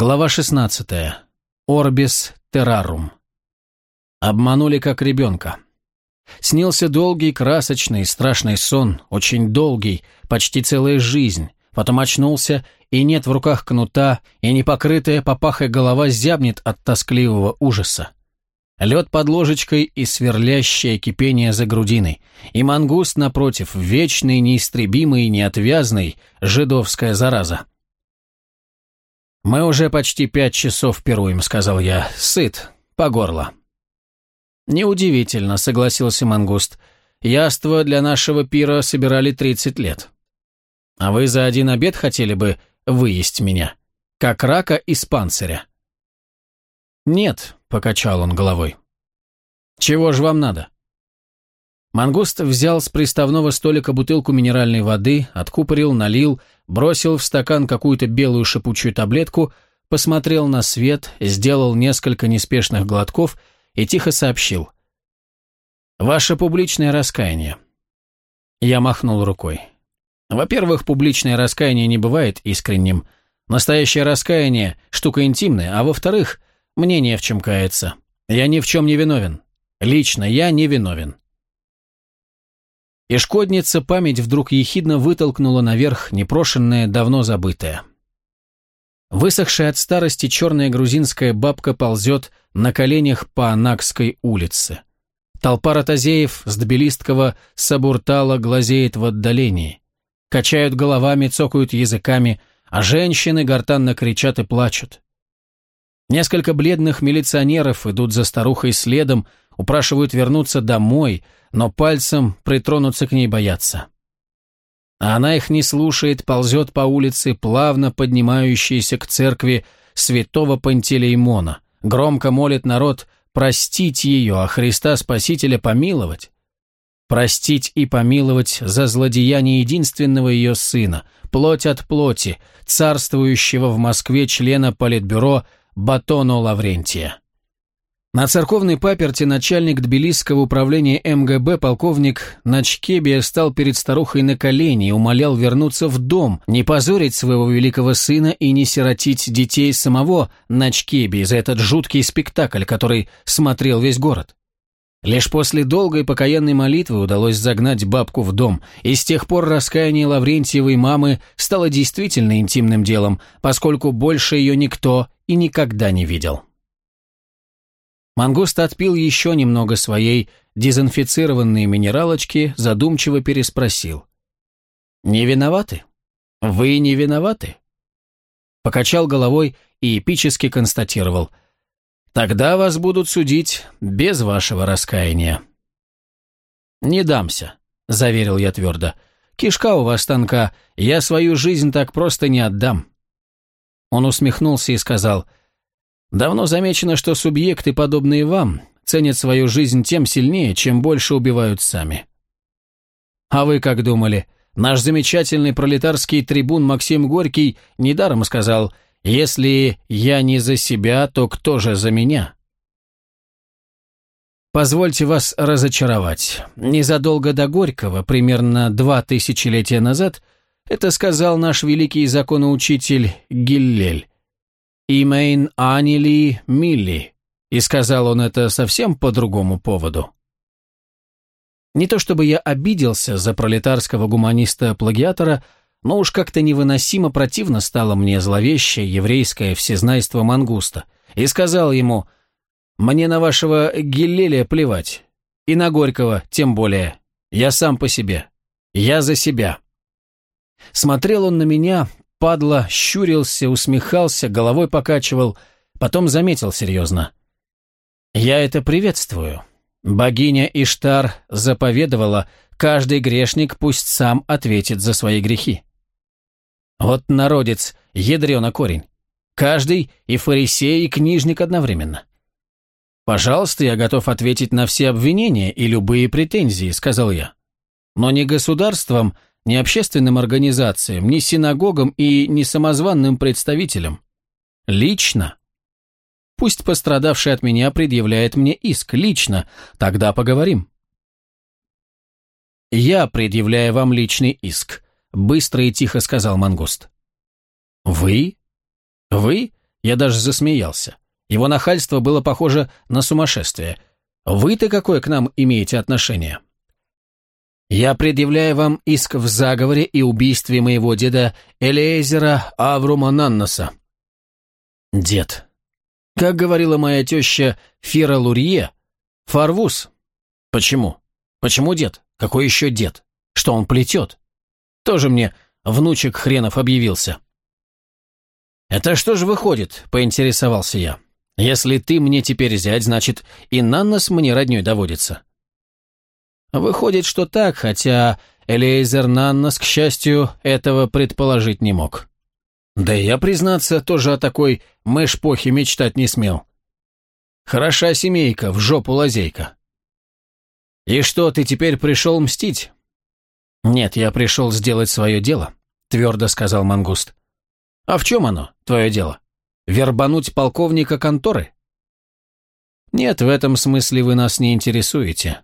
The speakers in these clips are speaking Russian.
Глава 16. Орбис террарум. Обманули как ребенка. Снился долгий, красочный, страшный сон, очень долгий, почти целая жизнь. Потом очнулся, и нет в руках кнута, и непокрытая попахой голова зябнет от тоскливого ужаса. Лед под ложечкой и сверлящее кипение за грудиной. И мангуст, напротив, вечный, неистребимый, неотвязный, жидовская зараза. «Мы уже почти пять часов пируем», — сказал я. «Сыт, по горло». «Неудивительно», — согласился Мангуст. «Яство для нашего пира собирали тридцать лет. А вы за один обед хотели бы выесть меня? Как рака из панциря?» «Нет», — покачал он головой. «Чего же вам надо?» Мангуст взял с приставного столика бутылку минеральной воды, откупорил, налил, бросил в стакан какую-то белую шипучую таблетку, посмотрел на свет, сделал несколько неспешных глотков и тихо сообщил. «Ваше публичное раскаяние». Я махнул рукой. Во-первых, публичное раскаяние не бывает искренним. Настоящее раскаяние – штука интимная, а во-вторых, мне не в чем каяться. Я ни в чем не виновен. Лично я не виновен. И шкодница память вдруг ехидно вытолкнула наверх непрошенное, давно забытое. Высохшая от старости черная грузинская бабка ползет на коленях по Анакской улице. Толпа ротозеев с Тбилисткого Сабуртала глазеет в отдалении. Качают головами, цокают языками, а женщины гортанно кричат и плачут. Несколько бледных милиционеров идут за старухой следом, упрашивают вернуться домой, но пальцем притронуться к ней боятся. А она их не слушает, ползет по улице, плавно поднимающейся к церкви святого Пантелеймона, громко молит народ простить ее, а Христа Спасителя помиловать. Простить и помиловать за злодеяние единственного ее сына, плоть от плоти, царствующего в Москве члена Политбюро Батоно Лаврентия. На церковной паперти начальник Тбилисского управления МГБ полковник Начкебия стал перед старухой на колени и умолял вернуться в дом, не позорить своего великого сына и не сиротить детей самого Начкебии за этот жуткий спектакль, который смотрел весь город. Лишь после долгой покаянной молитвы удалось загнать бабку в дом, и с тех пор раскаяние Лаврентьевой мамы стало действительно интимным делом, поскольку больше ее никто и никогда не видел. Мангуст отпил еще немного своей дезинфицированной минералочки, задумчиво переспросил. «Не виноваты? Вы не виноваты?» Покачал головой и эпически констатировал. «Тогда вас будут судить без вашего раскаяния». «Не дамся», — заверил я твердо. «Кишка у вас тонка, я свою жизнь так просто не отдам». Он усмехнулся и сказал — Давно замечено, что субъекты, подобные вам, ценят свою жизнь тем сильнее, чем больше убивают сами. А вы как думали? Наш замечательный пролетарский трибун Максим Горький недаром сказал «Если я не за себя, то кто же за меня?» Позвольте вас разочаровать. Незадолго до Горького, примерно два тысячелетия назад, это сказал наш великий законоучитель Гиллель. «Имейн Анили Милли», и сказал он это совсем по другому поводу. Не то чтобы я обиделся за пролетарского гуманиста-плагиатора, но уж как-то невыносимо противно стало мне зловещее еврейское всезнайство мангуста, и сказал ему, «Мне на вашего Гиллеля плевать, и на Горького тем более, я сам по себе, я за себя». Смотрел он на меня, падла, щурился, усмехался, головой покачивал, потом заметил серьезно. «Я это приветствую. Богиня Иштар заповедовала, каждый грешник пусть сам ответит за свои грехи. Вот народец, ядрена корень. Каждый и фарисей, и книжник одновременно. «Пожалуйста, я готов ответить на все обвинения и любые претензии», — сказал я. «Но не государством, ни общественным организациям, ни синагогам и ни самозванным представителям. Лично. Пусть пострадавший от меня предъявляет мне иск, лично, тогда поговорим. «Я предъявляю вам личный иск», — быстро и тихо сказал Мангуст. «Вы? Вы? Я даже засмеялся. Его нахальство было похоже на сумасшествие. Вы-то какое к нам имеете отношение? Я предъявляю вам иск в заговоре и убийстве моего деда Элейзера Аврума Нанноса. Дед. Как говорила моя теща Фира Лурье, Фарвус. Почему? Почему дед? Какой еще дед? Что он плетет? Тоже мне внучек хренов объявился. «Это что же выходит?» – поинтересовался я. «Если ты мне теперь зять, значит, и Наннос мне роднёй доводится». Выходит, что так, хотя Элейзер Наннос, к счастью, этого предположить не мог. Да и я, признаться, тоже о такой мэшпохе мечтать не смел. Хороша семейка, в жопу лазейка. И что, ты теперь пришел мстить? Нет, я пришел сделать свое дело, твердо сказал Мангуст. А в чем оно, твое дело? Вербануть полковника конторы? Нет, в этом смысле вы нас не интересуете.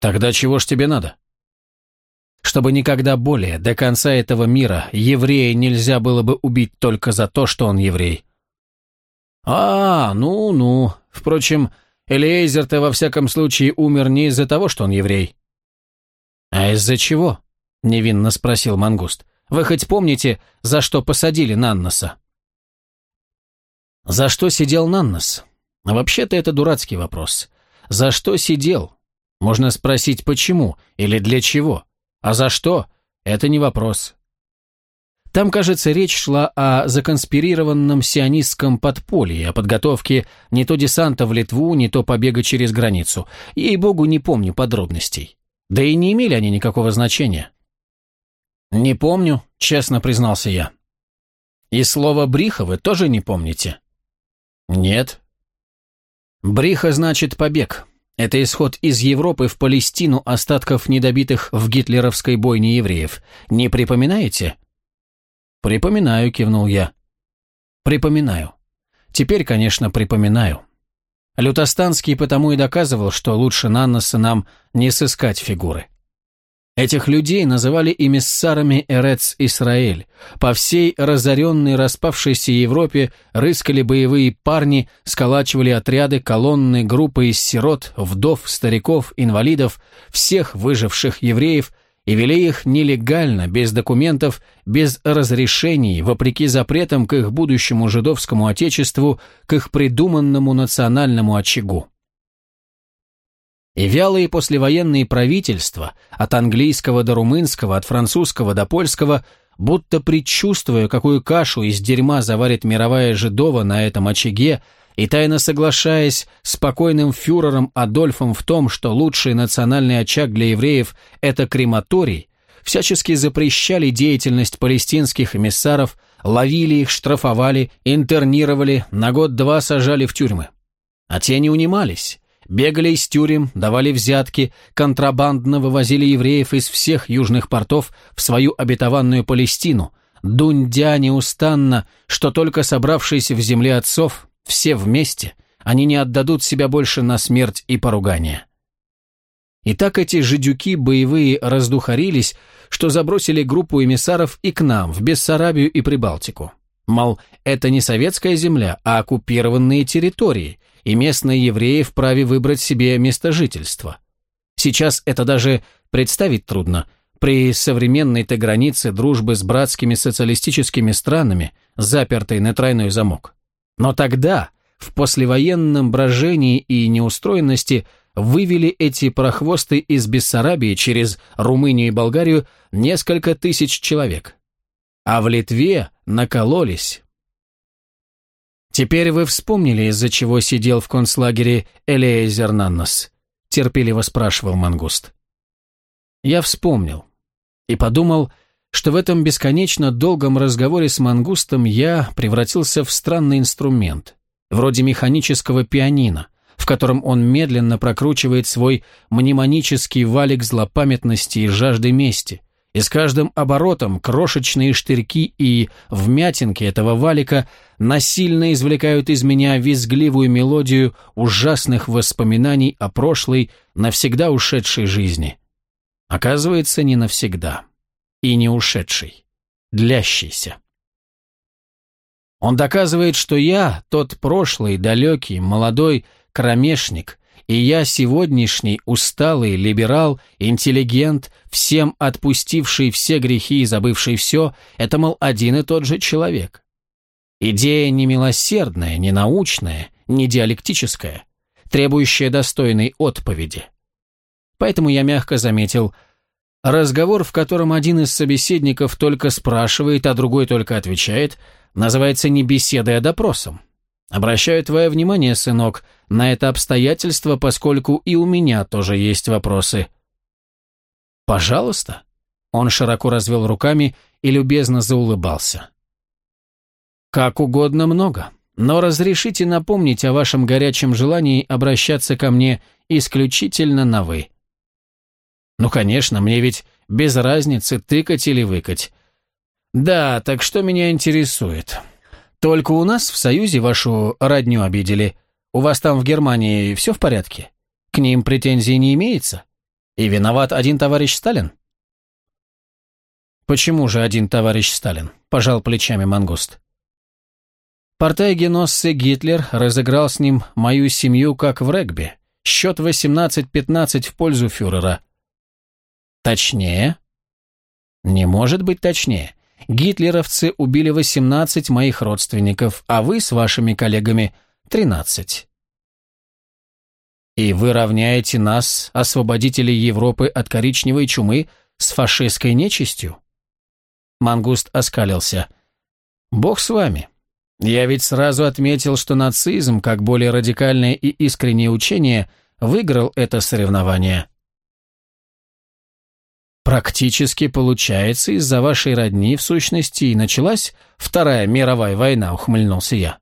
Тогда чего ж тебе надо? Чтобы никогда более, до конца этого мира, еврея нельзя было бы убить только за то, что он еврей. А, ну-ну. Впрочем, Элиэзер-то во всяком случае умер не из-за того, что он еврей. А из-за чего? Невинно спросил Мангуст. Вы хоть помните, за что посадили Нанноса? За что сидел Наннос? Вообще-то это дурацкий вопрос. За что сидел? Можно спросить, почему или для чего. А за что? Это не вопрос. Там, кажется, речь шла о законспирированном сионистском подполье, о подготовке не то десанта в Литву, не то побега через границу. Ей-богу, не помню подробностей. Да и не имели они никакого значения. «Не помню», — честно признался я. «И слово «бриха» вы тоже не помните?» «Нет». «Бриха» значит «побег». Это исход из Европы в Палестину остатков недобитых в гитлеровской бойне евреев. Не припоминаете? Припоминаю, кивнул я. Припоминаю. Теперь, конечно, припоминаю. Лютостанский потому и доказывал, что лучше Нанноса нам не сыскать фигуры. Этих людей называли эмиссарами Эрец Исраэль. По всей разоренной, распавшейся Европе рыскали боевые парни, сколачивали отряды, колонны, группы из сирот, вдов, стариков, инвалидов, всех выживших евреев и вели их нелегально, без документов, без разрешений, вопреки запретам к их будущему жидовскому отечеству, к их придуманному национальному очагу. И вялые послевоенные правительства, от английского до румынского, от французского до польского, будто предчувствуя, какую кашу из дерьма заварит мировая жидова на этом очаге, и тайно соглашаясь с покойным фюрером Адольфом в том, что лучший национальный очаг для евреев – это крематорий, всячески запрещали деятельность палестинских эмиссаров, ловили их, штрафовали, интернировали, на год-два сажали в тюрьмы. А те не унимались Бегали из тюрем, давали взятки, контрабандно вывозили евреев из всех южных портов в свою обетованную Палестину, дундя неустанно, что только собравшись в земле отцов, все вместе, они не отдадут себя больше на смерть и поругание. И так эти жидюки боевые раздухарились, что забросили группу эмиссаров и к нам, в Бессарабию и Прибалтику. Мол, это не советская земля, а оккупированные территории, и местные евреи вправе выбрать себе место жительства. Сейчас это даже представить трудно. При современной-то границе дружбы с братскими социалистическими странами, запертой на тройной замок. Но тогда, в послевоенном брожении и неустроенности, вывели эти прохвосты из Бессарабии через Румынию и Болгарию несколько тысяч человек. А в Литве накололись, «Теперь вы вспомнили, из-за чего сидел в концлагере Элеезер Наннос?» – терпеливо спрашивал Мангуст. Я вспомнил и подумал, что в этом бесконечно долгом разговоре с Мангустом я превратился в странный инструмент, вроде механического пианино, в котором он медленно прокручивает свой мнемонический валик злопамятности и жажды мести, и с каждым оборотом крошечные штырьки и вмятинки этого валика насильно извлекают из меня визгливую мелодию ужасных воспоминаний о прошлой, навсегда ушедшей жизни. Оказывается, не навсегда. И не ушедшей. Длящейся. Он доказывает, что я, тот прошлый, далекий, молодой кромешник, и я сегодняшний усталый либерал, интеллигент, всем отпустивший все грехи и забывший все, это, мол, один и тот же человек. Идея не милосердная, не научная, не диалектическая, требующая достойной отповеди. Поэтому я мягко заметил, разговор, в котором один из собеседников только спрашивает, а другой только отвечает, называется не беседой, а допросом. Обращаю твое внимание, сынок, на это обстоятельство, поскольку и у меня тоже есть вопросы. Пожалуйста. Он широко развел руками и любезно заулыбался. Как угодно много, но разрешите напомнить о вашем горячем желании обращаться ко мне исключительно на «вы». Ну, конечно, мне ведь без разницы, тыкать или выкать. Да, так что меня интересует? Только у нас в Союзе вашу родню обидели. У вас там в Германии все в порядке? К ним претензий не имеется? И виноват один товарищ Сталин? Почему же один товарищ Сталин? Пожал плечами мангуст. Портайгеносцы Гитлер разыграл с ним мою семью как в регби. Счет 18-15 в пользу фюрера. Точнее? Не может быть точнее. Гитлеровцы убили 18 моих родственников, а вы с вашими коллегами 13. И вы равняете нас, освободителей Европы от коричневой чумы, с фашистской нечистью? Мангуст оскалился. Бог с вами. Я ведь сразу отметил, что нацизм, как более радикальное и искреннее учение, выиграл это соревнование. Практически получается, из-за вашей родни, в сущности, и началась Вторая мировая война, ухмыльнулся я.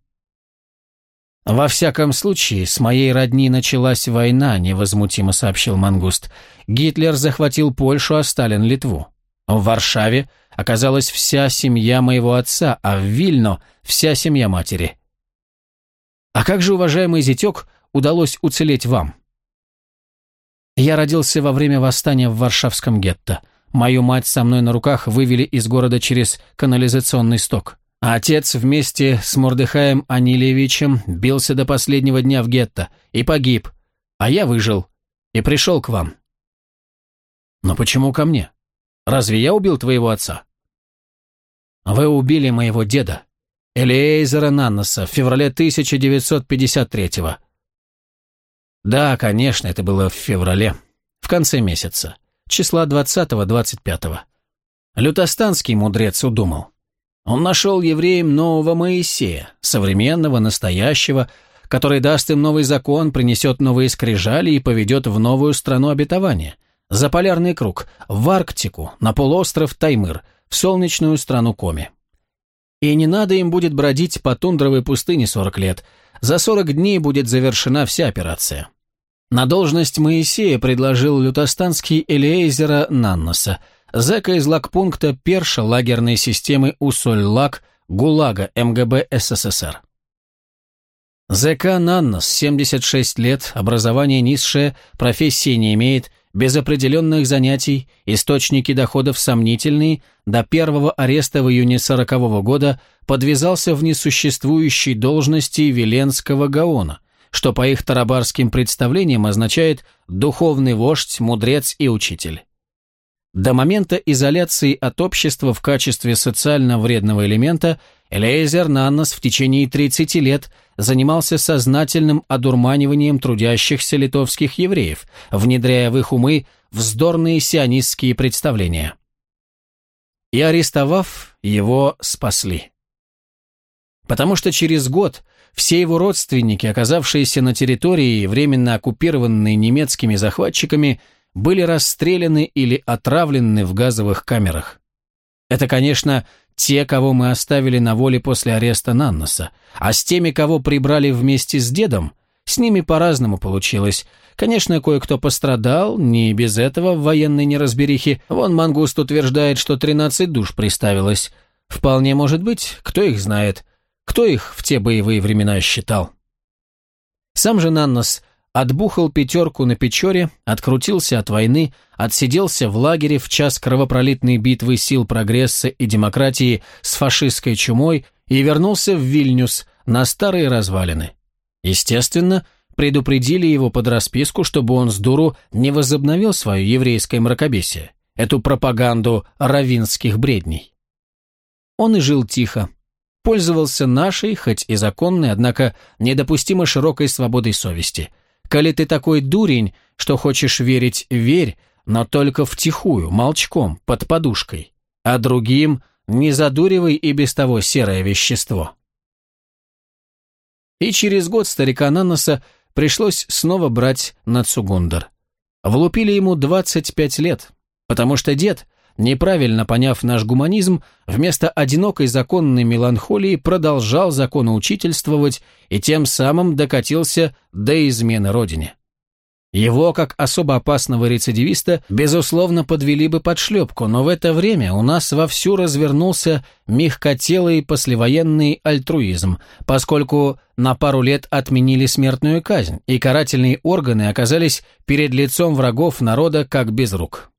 «Во всяком случае, с моей родни началась война», — невозмутимо сообщил Мангуст. «Гитлер захватил Польшу, а Сталин — Литву. В Варшаве оказалась вся семья моего отца, а в Вильно — вся семья матери». «А как же, уважаемый зятек, удалось уцелеть вам?» Я родился во время восстания в Варшавском гетто. Мою мать со мной на руках вывели из города через канализационный сток. А отец вместе с Мордыхаем Анилевичем бился до последнего дня в гетто и погиб, а я выжил и пришел к вам. Но почему ко мне? Разве я убил твоего отца? Вы убили моего деда, Элиэйзера Нанноса, в феврале 1953-го. Да, конечно, это было в феврале, в конце месяца, числа 20-25. Лютостанский мудрец удумал. Он нашел евреям нового Моисея, современного, настоящего, который даст им новый закон, принесет новые скрижали и поведет в новую страну обетования, за полярный круг, в Арктику, на полуостров Таймыр, в солнечную страну Коми. И не надо им будет бродить по тундровой пустыне 40 лет, за 40 дней будет завершена вся операция. На должность Моисея предложил лютостанский Элиэзера Нанноса, зэка из лагпункта Перша лагерной системы Усоль-Лаг ГУЛАГа МГБ СССР. ЗК Наннос, 76 лет, образование низшее, профессии не имеет, без определенных занятий, источники доходов сомнительные, до первого ареста в июне 40 -го года подвязался в несуществующей должности Веленского Гаона, что по их тарабарским представлениям означает «духовный вождь, мудрец и учитель». До момента изоляции от общества в качестве социально вредного элемента Элейзер Наннос в течение 30 лет занимался сознательным одурманиванием трудящихся литовских евреев, внедряя в их умы вздорные сионистские представления. И арестовав, его спасли. Потому что через год все его родственники, оказавшиеся на территории, временно оккупированной немецкими захватчиками, были расстреляны или отравлены в газовых камерах. Это, конечно, те, кого мы оставили на воле после ареста Нанноса, а с теми, кого прибрали вместе с дедом, с ними по-разному получилось. Конечно, кое-кто пострадал, не без этого в военной неразберихе. Вон Мангуст утверждает, что 13 душ приставилось. Вполне может быть, кто их знает. Кто их в те боевые времена считал? Сам же Наннос отбухал пятерку на Печоре, открутился от войны, отсиделся в лагере в час кровопролитной битвы сил прогресса и демократии с фашистской чумой и вернулся в Вильнюс на старые развалины. Естественно, предупредили его под расписку, чтобы он с дуру не возобновил свое еврейское мракобесие, эту пропаганду равинских бредней. Он и жил тихо, пользовался нашей, хоть и законной, однако недопустимо широкой свободой совести. Коли ты такой дурень, что хочешь верить, верь, но только втихую, молчком, под подушкой, а другим не задуривай и без того серое вещество. И через год старика Наноса пришлось снова брать на Цугундер. Влупили ему 25 лет, потому что дед, неправильно поняв наш гуманизм, вместо одинокой законной меланхолии продолжал законоучительствовать и тем самым докатился до измены родине. Его, как особо опасного рецидивиста, безусловно, подвели бы под шлепку, но в это время у нас вовсю развернулся мягкотелый послевоенный альтруизм, поскольку на пару лет отменили смертную казнь, и карательные органы оказались перед лицом врагов народа как без рук.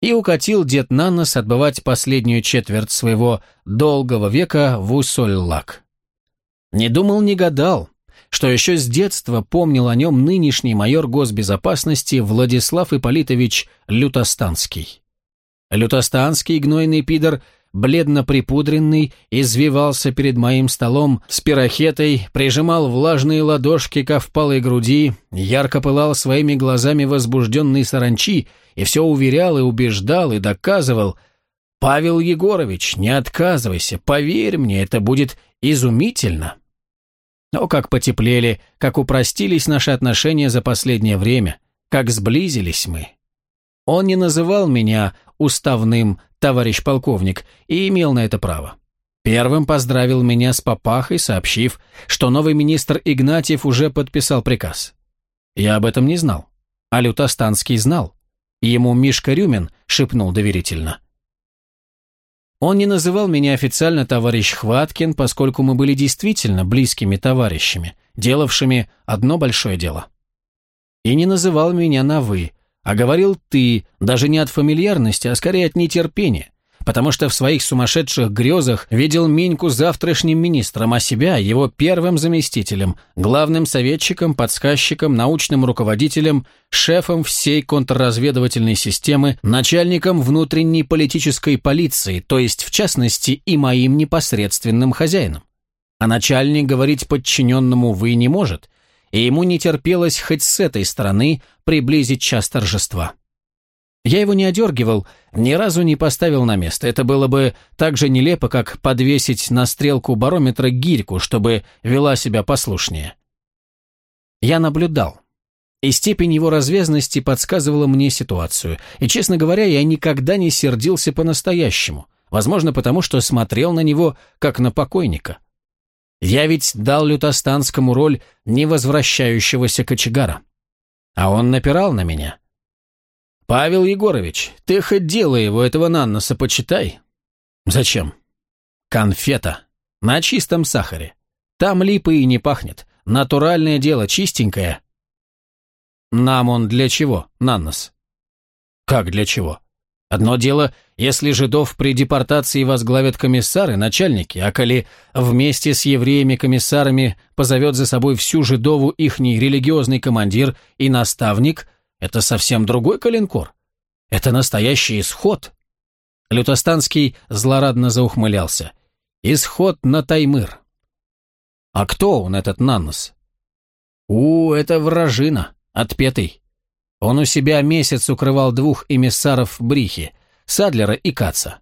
И укатил дед на нос отбывать последнюю четверть своего долгого века в Усоль-Лак. Не думал, не гадал, что еще с детства помнил о нем нынешний майор госбезопасности Владислав Ипполитович Лютостанский. Лютостанский, гнойный пидор, бледно припудренный, извивался перед моим столом с пирохетой, прижимал влажные ладошки к впалой груди, ярко пылал своими глазами возбужденный саранчи и все уверял и убеждал и доказывал «Павел Егорович, не отказывайся, поверь мне, это будет изумительно». О, как потеплели, как упростились наши отношения за последнее время, как сблизились мы. Он не называл меня уставным товарищ полковник и имел на это право. Первым поздравил меня с папахой, сообщив, что новый министр Игнатьев уже подписал приказ. Я об этом не знал, а Лютостанский знал. Ему Мишка Рюмин шепнул доверительно – он не называл меня официально товарищ Хваткин, поскольку мы были действительно близкими товарищами, делавшими одно большое дело. И не называл меня на «вы», а говорил «ты», даже не от фамильярности, а скорее от нетерпения, потому что в своих сумасшедших грезах видел Миньку завтрашним министром, а себя его первым заместителем, главным советчиком, подсказчиком, научным руководителем, шефом всей контрразведывательной системы, начальником внутренней политической полиции, то есть, в частности, и моим непосредственным хозяином. А начальник говорить подчиненному «вы» не может, и ему не терпелось хоть с этой стороны приблизить час торжества. Я его не одергивал, ни разу не поставил на место. Это было бы так же нелепо, как подвесить на стрелку барометра гирьку, чтобы вела себя послушнее. Я наблюдал. И степень его развязности подсказывала мне ситуацию. И, честно говоря, я никогда не сердился по-настоящему. Возможно, потому что смотрел на него, как на покойника. Я ведь дал Лютостанскому роль невозвращающегося кочегара. А он напирал на меня. «Павел Егорович, ты хоть дело его, этого Нанноса, почитай». «Зачем?» «Конфета. На чистом сахаре. Там липы и не пахнет. Натуральное дело, чистенькое». «Нам он для чего, Наннос?» «Как для чего?» Одно дело, если жидов при депортации возглавят комиссары, начальники, а коли вместе с евреями-комиссарами позовет за собой всю жидову ихний религиозный командир и наставник – это совсем другой калинкор. Это настоящий исход. Лютостанский злорадно заухмылялся. Исход на Таймыр. А кто он, этот Наннос? У, это вражина, отпетый. Он у себя месяц укрывал двух эмиссаров Брихи, Садлера и Каца.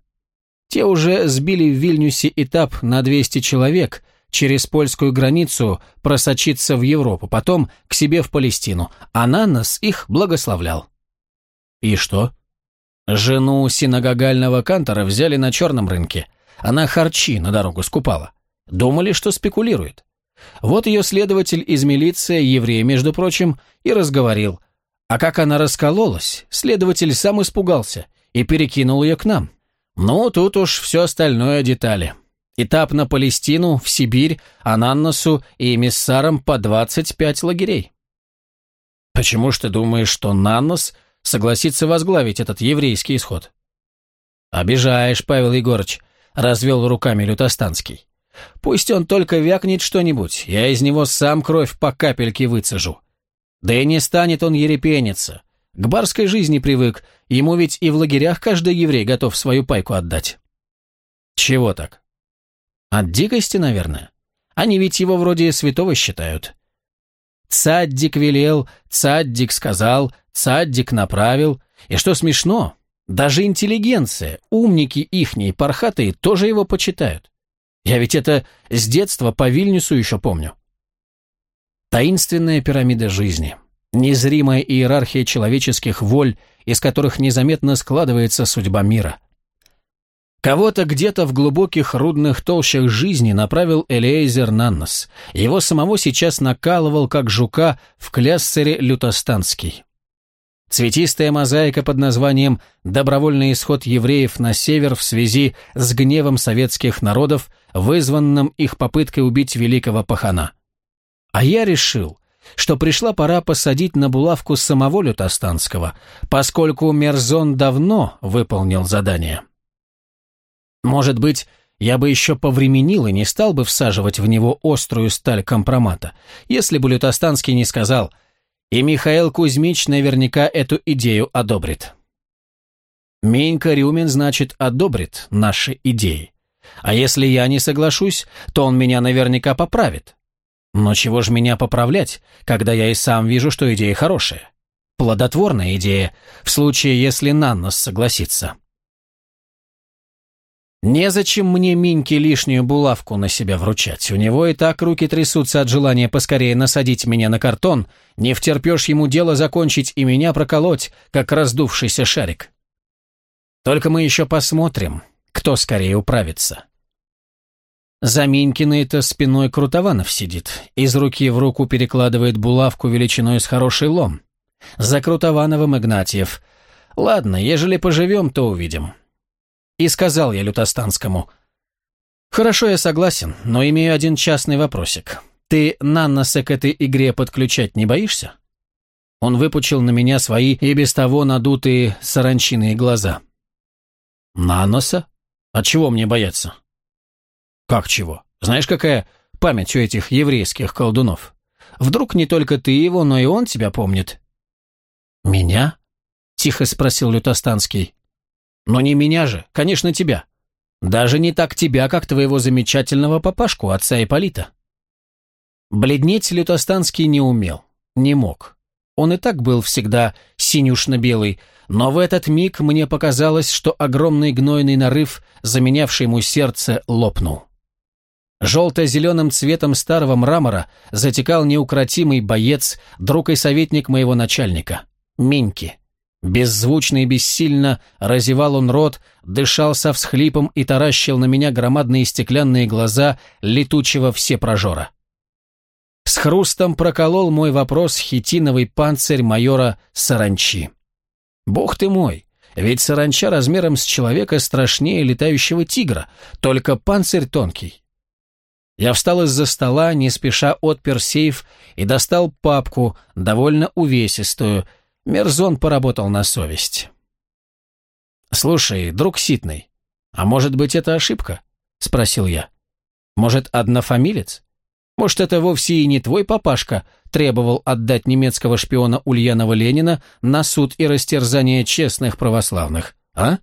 Те уже сбили в Вильнюсе этап на 200 человек – через польскую границу просочиться в Европу, потом к себе в Палестину, а Наннос их благословлял. И что? Жену синагогального кантора взяли на черном рынке. Она харчи на дорогу скупала. Думали, что спекулирует. Вот ее следователь из милиции, еврей, между прочим, и разговорил. А как она раскололась, следователь сам испугался и перекинул ее к нам. Ну, тут уж все остальное детали. Этап на Палестину, в Сибирь, Ананнасу и эмиссарам по 25 лагерей. Почему ж ты думаешь, что Наннос согласится возглавить этот еврейский исход? Обижаешь, Павел Егорович. развел руками Лютостанский. «Пусть он только вякнет что-нибудь, я из него сам кровь по капельке выцежу. Да и не станет он ерепениться. К барской жизни привык, ему ведь и в лагерях каждый еврей готов свою пайку отдать». «Чего так?» «От дикости, наверное. Они ведь его вроде святого считают. Цаддик велел, цаддик сказал, цаддик направил. И что смешно, даже интеллигенция, умники ихние, пархатые, тоже его почитают. Я ведь это с детства по Вильнюсу еще помню. Таинственная пирамида жизни, незримая иерархия человеческих воль, из которых незаметно складывается судьба мира. Кого-то где-то в глубоких рудных толщах жизни направил Элейзер Наннос. Его самого сейчас накалывал, как жука, в кляссере лютостанский. Цветистая мозаика под названием «Добровольный исход евреев на север в связи с гневом советских народов, вызванным их попыткой убить великого пахана». А я решил, что пришла пора посадить на булавку самого Лютостанского, поскольку Мерзон давно выполнил задание. Может быть, я бы еще повременил и не стал бы всаживать в него острую сталь компромата, если бы Лютостанский не сказал «И Михаил Кузьмич наверняка эту идею одобрит». Менька Рюмин, значит, одобрит наши идеи. А если я не соглашусь, то он меня наверняка поправит. Но чего же меня поправлять, когда я и сам вижу, что идея хорошая? Плодотворная идея, в случае, если Наннос согласится. Незачем мне Миньке лишнюю булавку на себя вручать. У него и так руки трясутся от желания поскорее насадить меня на картон. Не втерпешь ему дело закончить и меня проколоть, как раздувшийся шарик. Только мы еще посмотрим, кто скорее управится. За Минькиной-то спиной Крутованов сидит, из руки в руку перекладывает булавку величиной с хороший лом. За Крутовановым Игнатьев. Ладно, ежели поживем, то увидим. И сказал я Лютостанскому, «Хорошо, я согласен, но имею один частный вопросик. Ты Нанноса к этой игре подключать не боишься?» Он выпучил на меня свои и без того надутые саранчиные глаза. «Наноса? От чего мне бояться?» «Как чего? Знаешь, какая память у этих еврейских колдунов? Вдруг не только ты его, но и он тебя помнит?» «Меня?» — тихо спросил Лютостанский. Но не меня же, конечно, тебя. Даже не так тебя, как твоего замечательного папашку, отца Ипполита. Бледнеть Лютостанский не умел, не мог. Он и так был всегда синюшно-белый, но в этот миг мне показалось, что огромный гнойный нарыв, заменявший ему сердце, лопнул. Желто-зеленым цветом старого мрамора затекал неукротимый боец, друг и советник моего начальника, Миньки. Беззвучно и бессильно разевал он рот, дышал со всхлипом и таращил на меня громадные стеклянные глаза летучего всепрожора. С хрустом проколол мой вопрос хитиновый панцирь майора Саранчи. «Бог ты мой, ведь саранча размером с человека страшнее летающего тигра, только панцирь тонкий». Я встал из-за стола, не спеша отпер сейф и достал папку, довольно увесистую, Мерзон поработал на совесть. «Слушай, друг Ситный, а может быть это ошибка?» — спросил я. «Может, однофамилец? Может, это вовсе и не твой папашка требовал отдать немецкого шпиона Ульянова Ленина на суд и растерзание честных православных, а?»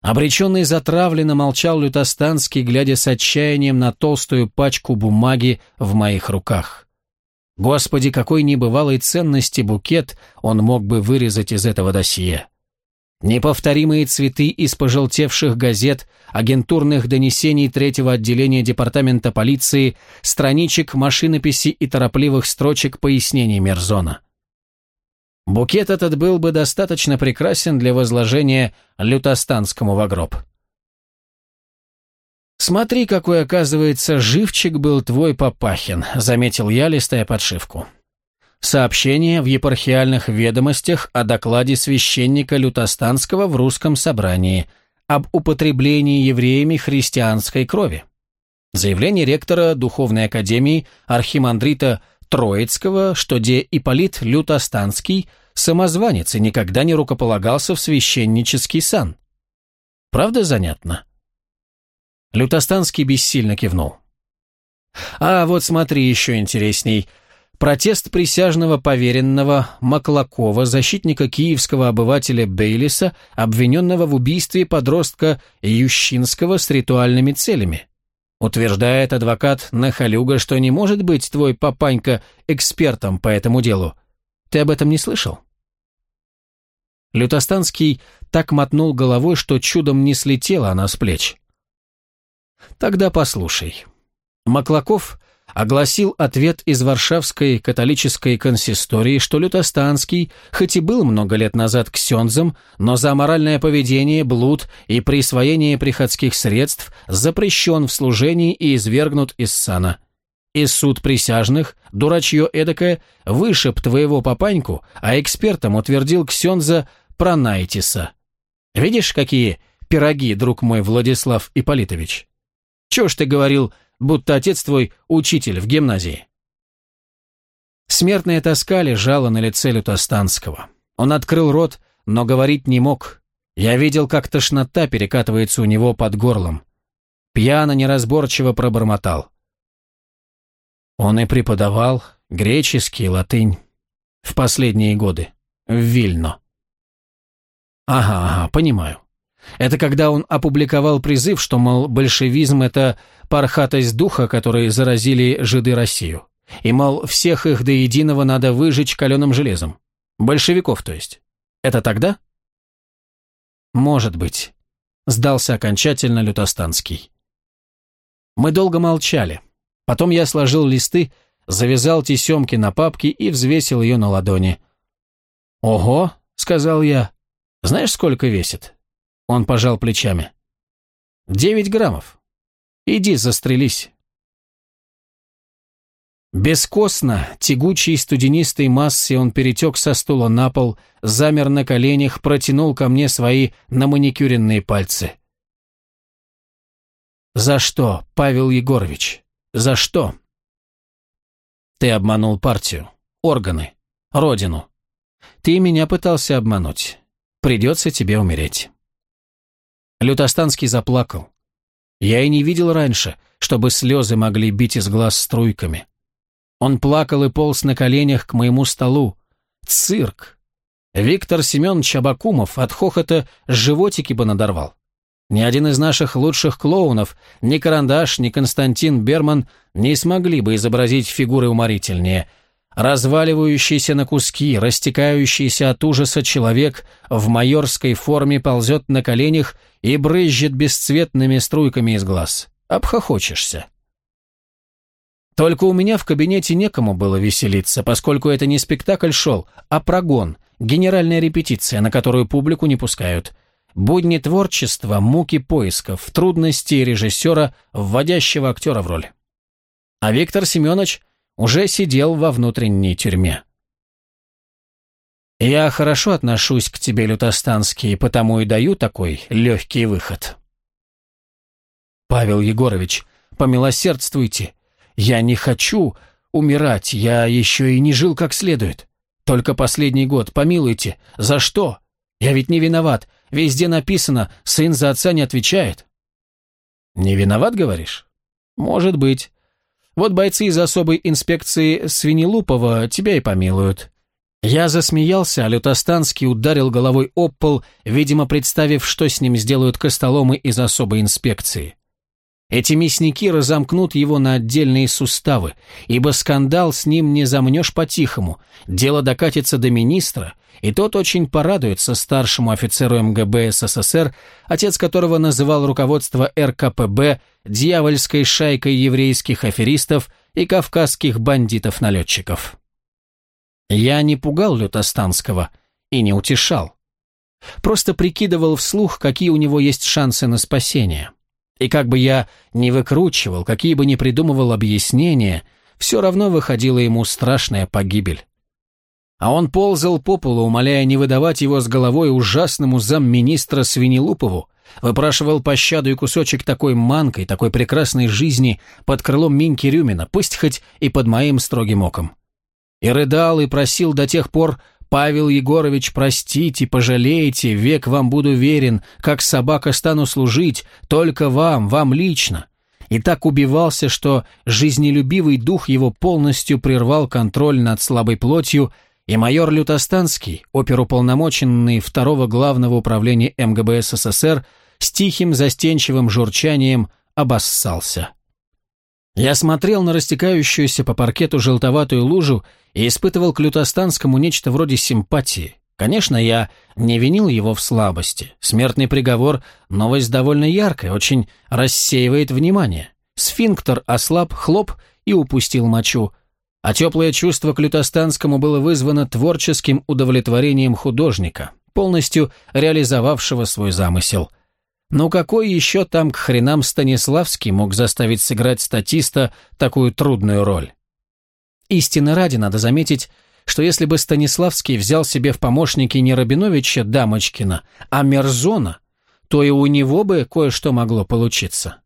Обреченный затравленно молчал Лютостанский, глядя с отчаянием на толстую пачку бумаги в моих руках. Господи, какой небывалой ценности букет он мог бы вырезать из этого досье. Неповторимые цветы из пожелтевших газет, агентурных донесений третьего отделения департамента полиции, страничек машинописи и торопливых строчек пояснений Мерзона. Букет этот был бы достаточно прекрасен для возложения лютостанскому в гроб. «Смотри, какой, оказывается, живчик был твой Папахин», — заметил я, листая подшивку. Сообщение в епархиальных ведомостях о докладе священника Лютостанского в русском собрании об употреблении евреями христианской крови. Заявление ректора Духовной Академии архимандрита Троицкого, что де Ипполит Лютостанский самозванец и никогда не рукополагался в священнический сан. Правда занятно? Лютостанский бессильно кивнул. А вот смотри еще интересней. Протест присяжного поверенного Маклакова, защитника киевского обывателя Бейлиса, обвиненного в убийстве подростка Ющинского с ритуальными целями. Утверждает адвокат Нахалюга, что не может быть твой папанька экспертом по этому делу. Ты об этом не слышал? Лютостанский так мотнул головой, что чудом не слетела она с плеч. Тогда послушай. Маклаков огласил ответ из Варшавской католической консистории, что Лютостанский, хоть и был много лет назад ксензом, но за моральное поведение, блуд и присвоение приходских средств запрещен в служении и извергнут из сана. И суд присяжных, дурачье эдакое, вышиб твоего папаньку, а экспертом утвердил ксенза Пронайтиса. Видишь, какие пироги, друг мой Владислав Ипполитович? Чего ж ты говорил, будто отец твой учитель в гимназии?» Смертная тоска лежала на лице Лютостанского. Он открыл рот, но говорить не мог. Я видел, как тошнота перекатывается у него под горлом. Пьяно неразборчиво пробормотал. Он и преподавал греческий, латынь. В последние годы. В Вильно. Ага, ага, понимаю. Это когда он опубликовал призыв, что, мол, большевизм – это пархатость духа, которые заразили жиды Россию. И, мол, всех их до единого надо выжечь каленым железом. Большевиков, то есть. Это тогда? Может быть. Сдался окончательно Лютостанский. Мы долго молчали. Потом я сложил листы, завязал тесемки на папке и взвесил ее на ладони. «Ого», — сказал я, — «знаешь, сколько весит?» Он пожал плечами. «Девять граммов. Иди, застрелись». Бескостно, тягучей студенистой массе он перетек со стула на пол, замер на коленях, протянул ко мне свои наманикюренные пальцы. «За что, Павел Егорович? За что?» «Ты обманул партию, органы, родину. Ты меня пытался обмануть. Придется тебе умереть». Лютостанский заплакал. Я и не видел раньше, чтобы слезы могли бить из глаз струйками. Он плакал и полз на коленях к моему столу. Цирк! Виктор Семенович Абакумов от хохота животики бы надорвал. Ни один из наших лучших клоунов, ни Карандаш, ни Константин Берман не смогли бы изобразить фигуры уморительнее – Разваливающийся на куски, растекающийся от ужаса человек в майорской форме ползет на коленях и брызжет бесцветными струйками из глаз. Обхохочешься. Только у меня в кабинете некому было веселиться, поскольку это не спектакль шел, а прогон, генеральная репетиция, на которую публику не пускают. Будни творчества, муки поисков, трудности режиссера, вводящего актера в роль. А Виктор Семенович уже сидел во внутренней тюрьме. «Я хорошо отношусь к тебе, Лютостанский, потому и даю такой легкий выход». «Павел Егорович, помилосердствуйте. Я не хочу умирать, я еще и не жил как следует. Только последний год, помилуйте. За что? Я ведь не виноват. Везде написано, сын за отца не отвечает». «Не виноват, говоришь?» «Может быть. Вот бойцы из особой инспекции Свинелупова тебя и помилуют». Я засмеялся, а Лютостанский ударил головой об пол, видимо, представив, что с ним сделают костоломы из особой инспекции. Эти мясники разомкнут его на отдельные суставы, ибо скандал с ним не замнешь по-тихому, дело докатится до министра, и тот очень порадуется старшему офицеру МГБ СССР, отец которого называл руководство РКПБ дьявольской шайкой еврейских аферистов и кавказских бандитов-налетчиков. Я не пугал Лютостанского и не утешал. Просто прикидывал вслух, какие у него есть шансы на спасение. И как бы я ни выкручивал, какие бы ни придумывал объяснения, все равно выходила ему страшная погибель. А он ползал по полу, умоляя не выдавать его с головой ужасному замминистра Свинелупову, выпрашивал пощаду и кусочек такой манкой, такой прекрасной жизни под крылом Минки Рюмина, пусть хоть и под моим строгим оком. И рыдал, и просил до тех пор, Павел Егорович, простите, пожалейте, век вам буду верен, как собака стану служить, только вам, вам лично. И так убивался, что жизнелюбивый дух его полностью прервал контроль над слабой плотью, и майор Лютостанский, оперуполномоченный второго главного управления МГБ СССР, с тихим застенчивым журчанием обоссался. Я смотрел на растекающуюся по паркету желтоватую лужу и испытывал к Лютостанскому нечто вроде симпатии. Конечно, я не винил его в слабости. Смертный приговор – новость довольно яркая, очень рассеивает внимание. Сфинктер ослаб, хлоп и упустил мочу. А теплое чувство к Лютостанскому было вызвано творческим удовлетворением художника, полностью реализовавшего свой замысел – но какой еще там к хренам Станиславский мог заставить сыграть статиста такую трудную роль? Истины ради надо заметить, что если бы Станиславский взял себе в помощники не Рабиновича Дамочкина, а Мерзона, то и у него бы кое-что могло получиться.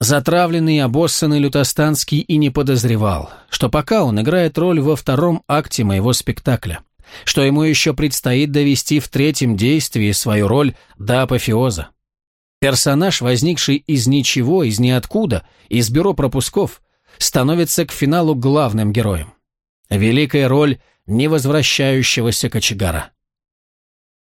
Затравленный и обоссанный Лютостанский и не подозревал, что пока он играет роль во втором акте моего спектакля, что ему еще предстоит довести в третьем действии свою роль до апофеоза. Персонаж, возникший из ничего, из ниоткуда, из бюро пропусков, становится к финалу главным героем. Великая роль невозвращающегося кочегара.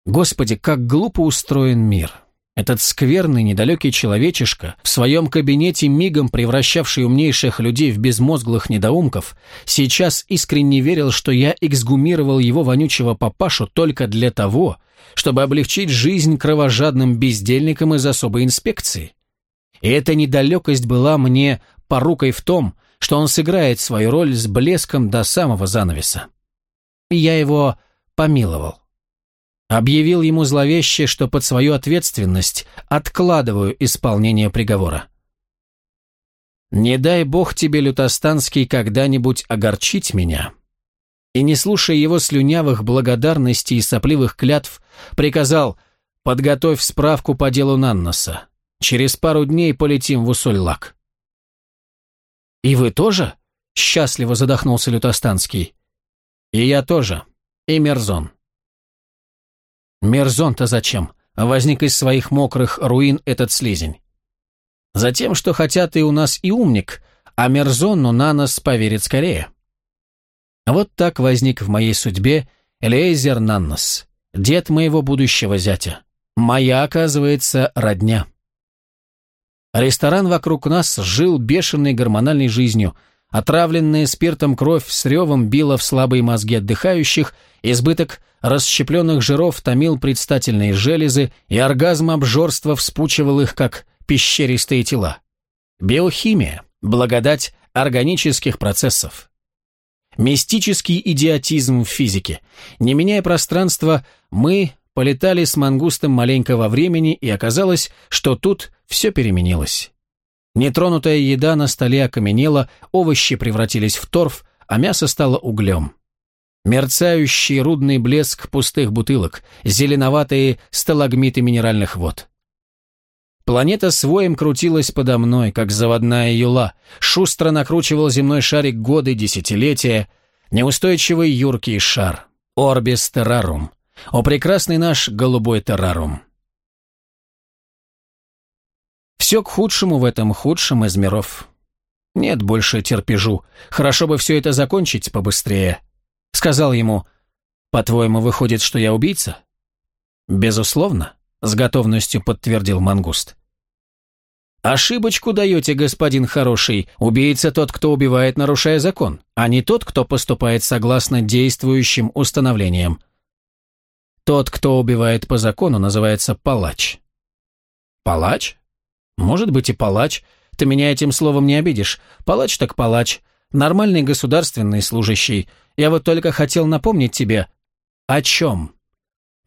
Господи, как глупо устроен мир. Этот скверный, недалекий человечишка, в своем кабинете мигом превращавший умнейших людей в безмозглых недоумков, сейчас искренне верил, что я эксгумировал его вонючего папашу только для того, чтобы облегчить жизнь кровожадным бездельникам из особой инспекции. И эта недалекость была мне порукой в том, что он сыграет свою роль с блеском до самого занавеса. И я его помиловал. Объявил ему зловеще, что под свою ответственность откладываю исполнение приговора. «Не дай бог тебе, Лютостанский, когда-нибудь огорчить меня», и, не слушая его слюнявых благодарностей и сопливых клятв, приказал «Подготовь справку по делу Нанноса. Через пару дней полетим в Усоль-Лак». «И вы тоже?» — счастливо задохнулся Лютостанский. «И я тоже. И Мерзон». «Мерзон-то зачем?» — возник из своих мокрых руин этот слизень. «Затем, что хотят и у нас и умник, а Мерзону на нас поверит скорее». Вот так возник в моей судьбе Элейзер Наннос, дед моего будущего зятя. Моя, оказывается, родня. Ресторан вокруг нас жил бешеной гормональной жизнью. Отравленная спиртом кровь с ревом била в слабые мозги отдыхающих, избыток расщепленных жиров томил предстательные железы, и оргазм обжорства вспучивал их, как пещеристые тела. Биохимия, благодать органических процессов. Мистический идиотизм в физике. Не меняя пространство, мы полетали с мангустом маленько во времени, и оказалось, что тут все переменилось. Нетронутая еда на столе окаменела, овощи превратились в торф, а мясо стало углем. Мерцающий рудный блеск пустых бутылок, зеленоватые сталагмиты минеральных вод. Планета своим крутилась подо мной, как заводная юла, шустро накручивал земной шарик годы, десятилетия, неустойчивый юркий шар, орбис террарум, о прекрасный наш голубой террарум. Все к худшему в этом худшем из миров. Нет больше терпежу, хорошо бы все это закончить побыстрее. Сказал ему, по-твоему, выходит, что я убийца? Безусловно, с готовностью подтвердил мангуст. «Ошибочку даете, господин хороший. Убийца тот, кто убивает, нарушая закон, а не тот, кто поступает согласно действующим установлениям. Тот, кто убивает по закону, называется палач». «Палач? Может быть и палач. Ты меня этим словом не обидишь. Палач так палач. Нормальный государственный служащий. Я вот только хотел напомнить тебе. О чем?»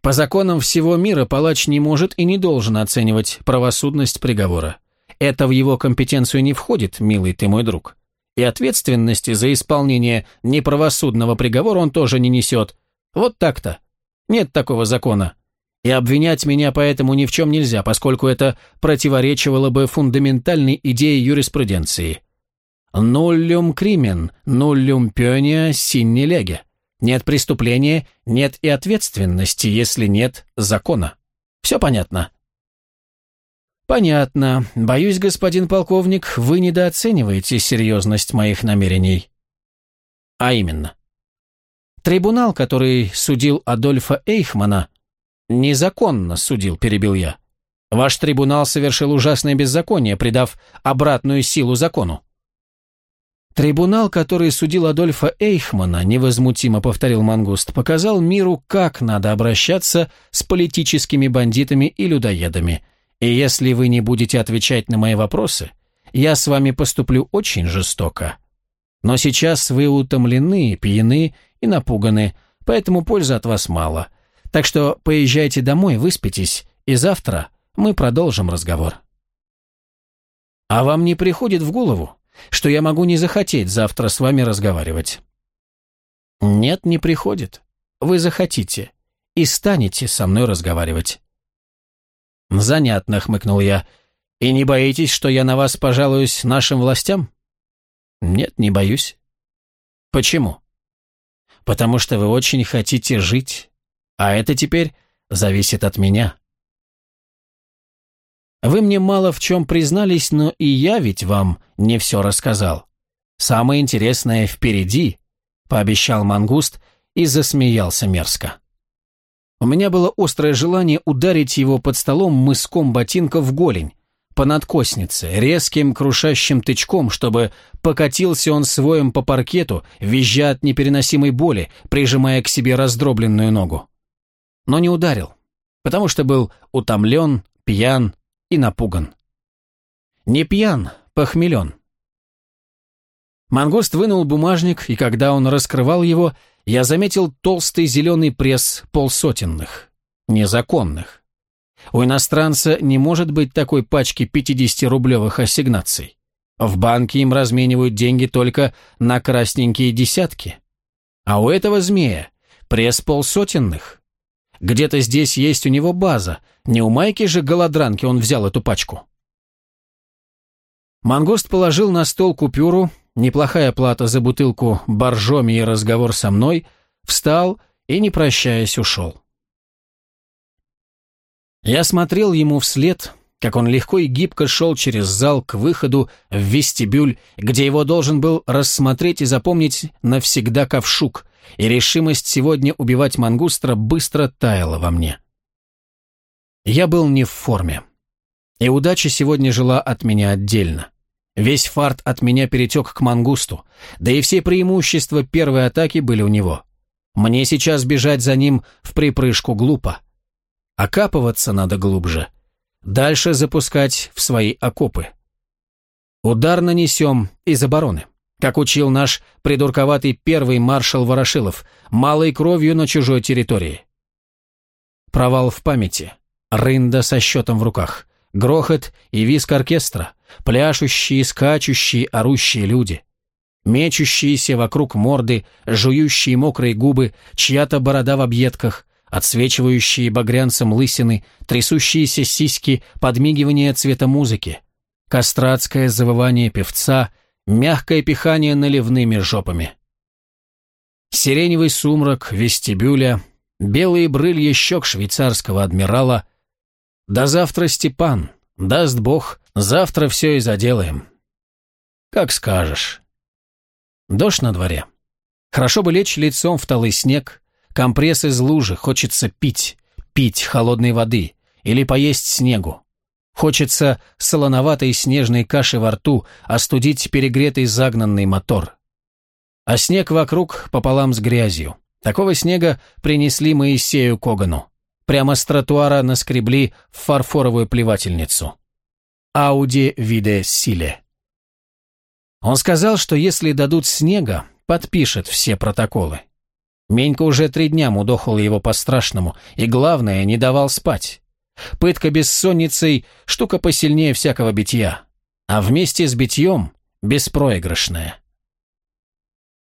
По законам всего мира палач не может и не должен оценивать правосудность приговора. Это в его компетенцию не входит, милый ты мой друг. И ответственности за исполнение неправосудного приговора он тоже не несет. Вот так-то. Нет такого закона. И обвинять меня поэтому ни в чем нельзя, поскольку это противоречивало бы фундаментальной идее юриспруденции. Нуллюм кримен, нуллюм пёния синни леге. Нет преступления, нет и ответственности, если нет закона. Все понятно? Понятно. Боюсь, господин полковник, вы недооцениваете серьезность моих намерений. А именно. Трибунал, который судил Адольфа Эйхмана, незаконно судил, перебил я. Ваш трибунал совершил ужасное беззаконие, придав обратную силу закону. Трибунал, который судил Адольфа Эйхмана, невозмутимо повторил Мангуст, показал миру, как надо обращаться с политическими бандитами и людоедами. И если вы не будете отвечать на мои вопросы, я с вами поступлю очень жестоко. Но сейчас вы утомлены, пьяны и напуганы, поэтому пользы от вас мало. Так что поезжайте домой, выспитесь, и завтра мы продолжим разговор. А вам не приходит в голову, что я могу не захотеть завтра с вами разговаривать? Нет, не приходит. Вы захотите и станете со мной разговаривать. Занятно, хмыкнул я. И не боитесь, что я на вас пожалуюсь нашим властям? Нет, не боюсь. Почему? Потому что вы очень хотите жить, а это теперь зависит от меня. Вы мне мало в чем признались, но и я ведь вам не все рассказал. Самое интересное впереди, пообещал мангуст и засмеялся мерзко. У меня было острое желание ударить его под столом мыском ботинка в голень, по надкоснице, резким крушащим тычком, чтобы покатился он своим по паркету, визжа от непереносимой боли, прижимая к себе раздробленную ногу. Но не ударил, потому что был утомлен, пьян и напуган. Не пьян, похмелен. Мангост вынул бумажник, и когда он раскрывал его, я заметил толстый зеленый пресс полсотенных, незаконных. У иностранца не может быть такой пачки 50-рублевых ассигнаций. В банке им разменивают деньги только на красненькие десятки. А у этого змея пресс полсотенных. Где-то здесь есть у него база. Не у Майки же голодранки он взял эту пачку. Мангост положил на стол купюру, неплохая плата за бутылку боржоми и разговор со мной, встал и, не прощаясь, ушел. Я смотрел ему вслед, как он легко и гибко шел через зал к выходу в вестибюль, где его должен был рассмотреть и запомнить навсегда ковшук, и решимость сегодня убивать мангустра быстро таяла во мне. Я был не в форме. И удача сегодня жила от меня отдельно. Весь фарт от меня перетек к мангусту, да и все преимущества первой атаки были у него. Мне сейчас бежать за ним в припрыжку глупо. Окапываться надо глубже. Дальше запускать в свои окопы. Удар нанесем из обороны. Как учил наш придурковатый первый маршал Ворошилов, малой кровью на чужой территории. Провал в памяти. Рында со счетом в руках. Грохот и виск оркестра. Пляшущие, скачущие, орущие люди. Мечущиеся вокруг морды, жующие мокрые губы, чья-то борода в объедках, отсвечивающие багрянцем лысины, трясущиеся сиськи, подмигивание цвета музыки, кастратское завывание певца, мягкое пихание наливными жопами. Сиреневый сумрак вестибюля, белые брылья щек швейцарского адмирала. До завтра, Степан, даст Бог, завтра все и заделаем. Как скажешь. Дождь на дворе. Хорошо бы лечь лицом в талый снег, Компресс из лужи, хочется пить, пить холодной воды или поесть снегу. Хочется солоноватой снежной каши во рту, остудить перегретый загнанный мотор. А снег вокруг пополам с грязью. Такого снега принесли Моисею Когану. Прямо с тротуара наскребли в фарфоровую плевательницу. Ауди виде силе. Он сказал, что если дадут снега, подпишет все протоколы. Менька уже три дня мудохал его по-страшному, и, главное, не давал спать. Пытка бессонницей – штука посильнее всякого битья, а вместе с битьем – беспроигрышная.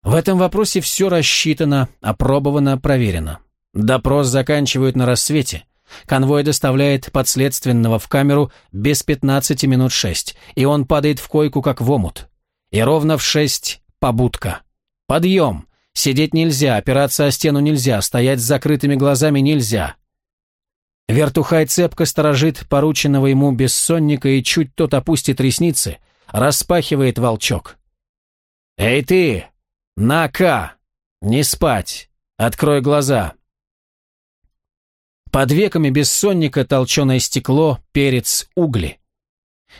В этом вопросе все рассчитано, опробовано, проверено. Допрос заканчивают на рассвете. Конвой доставляет подследственного в камеру без 15 минут 6, и он падает в койку, как в омут. И ровно в 6 – побудка. Подъем! Сидеть нельзя, опираться о стену нельзя, стоять с закрытыми глазами нельзя. Вертухай цепко сторожит порученного ему бессонника и чуть тот опустит ресницы, распахивает волчок. «Эй ты! На-ка! Не спать! Открой глаза!» Под веками бессонника толченое стекло, перец, угли.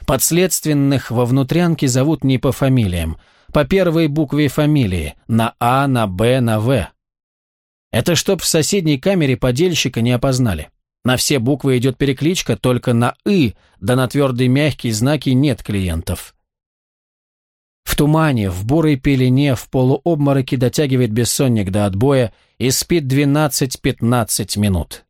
Подследственных во внутрянке зовут не по фамилиям, по первой букве фамилии, на А, на Б, на В. Это чтоб в соседней камере подельщика не опознали. На все буквы идет перекличка, только на «ы», да на твердые мягкие знаки нет клиентов. В тумане, в бурой пелене, в полуобмороке дотягивает бессонник до отбоя и спит 12-15 минут.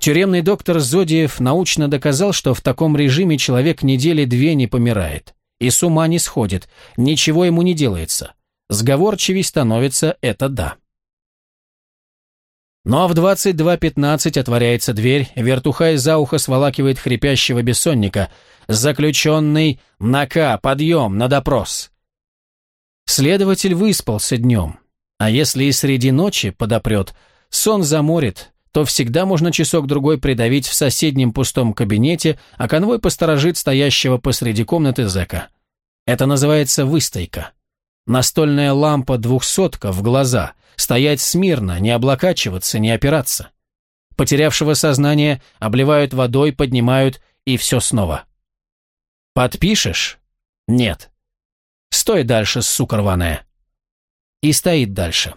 Тюремный доктор Зодиев научно доказал, что в таком режиме человек недели две не помирает. И с ума не сходит, ничего ему не делается. Сговорчивей становится это да. Но в 22.15 отворяется дверь, вертухай за ухо сволакивает хрипящего бессонника. Заключенный «Нака, подъем, на допрос». Следователь выспался днем, а если и среди ночи подопрет, сон заморит, то всегда можно часок-другой придавить в соседнем пустом кабинете, а конвой посторожит стоящего посреди комнаты зэка. Это называется выстойка. Настольная лампа двухсотка в глаза, стоять смирно, не облокачиваться, не опираться. Потерявшего сознание обливают водой, поднимают, и все снова. Подпишешь? Нет. Стой дальше, сука рваная. И стоит дальше.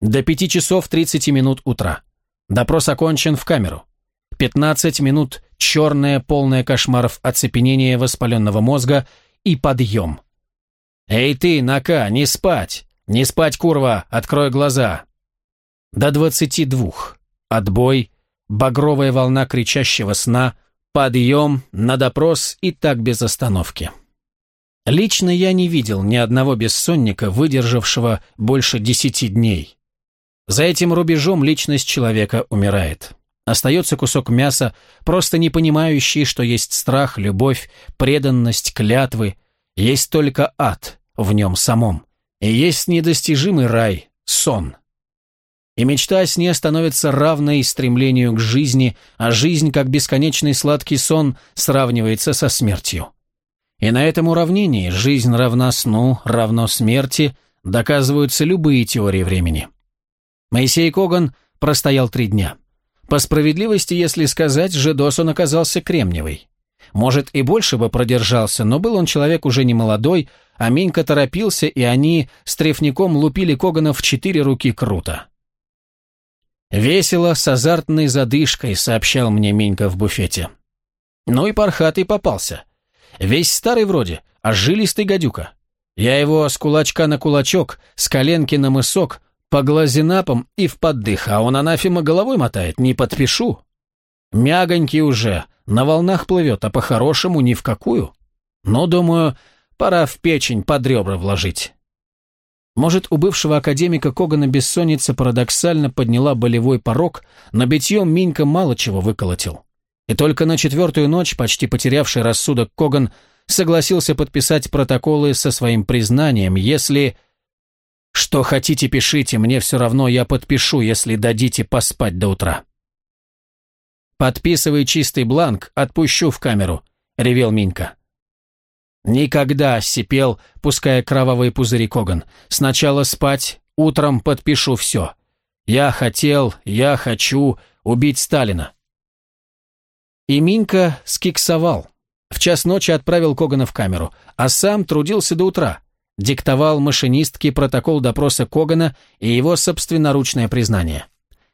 До пяти часов тридцати минут утра. Допрос окончен в камеру. 15 минут черное, полное кошмаров оцепенение воспаленного мозга и подъем. «Эй ты, Нака, не спать! Не спать, курва! Открой глаза!» До двадцати двух. Отбой, багровая волна кричащего сна, подъем, на допрос и так без остановки. Лично я не видел ни одного бессонника, выдержавшего больше десяти дней. За этим рубежом личность человека умирает. Остается кусок мяса, просто не понимающий, что есть страх, любовь, преданность, клятвы. Есть только ад в нем самом. И есть недостижимый рай, сон. И мечта о сне становится равной стремлению к жизни, а жизнь, как бесконечный сладкий сон, сравнивается со смертью. И на этом уравнении жизнь равна сну, равно смерти, доказываются любые теории времени. Моисей Коган простоял три дня. По справедливости, если сказать, Жедос он оказался кремниевый. Может, и больше бы продержался, но был он человек уже не молодой, а Минька торопился, и они с трефником лупили Когана в четыре руки круто. «Весело, с азартной задышкой», — сообщал мне Минька в буфете. Ну и пархатый попался. Весь старый вроде, а жилистый гадюка. Я его с кулачка на кулачок, с коленки на мысок, по глазинапам и в поддых, а он анафема головой мотает, не подпишу. Мягонький уже, на волнах плывет, а по-хорошему ни в какую. Но, думаю, пора в печень под ребра вложить. Может, у бывшего академика Когана бессонница парадоксально подняла болевой порог, но битьем Минька мало чего выколотил. И только на четвертую ночь, почти потерявший рассудок Коган, согласился подписать протоколы со своим признанием, если что хотите, пишите, мне все равно, я подпишу, если дадите поспать до утра. Подписывай чистый бланк, отпущу в камеру, ревел Минька. Никогда, сипел, пуская кровавые пузыри Коган. Сначала спать, утром подпишу все. Я хотел, я хочу убить Сталина. И Минька скиксовал. В час ночи отправил Когана в камеру, а сам трудился до утра диктовал машинистке протокол допроса Когана и его собственноручное признание.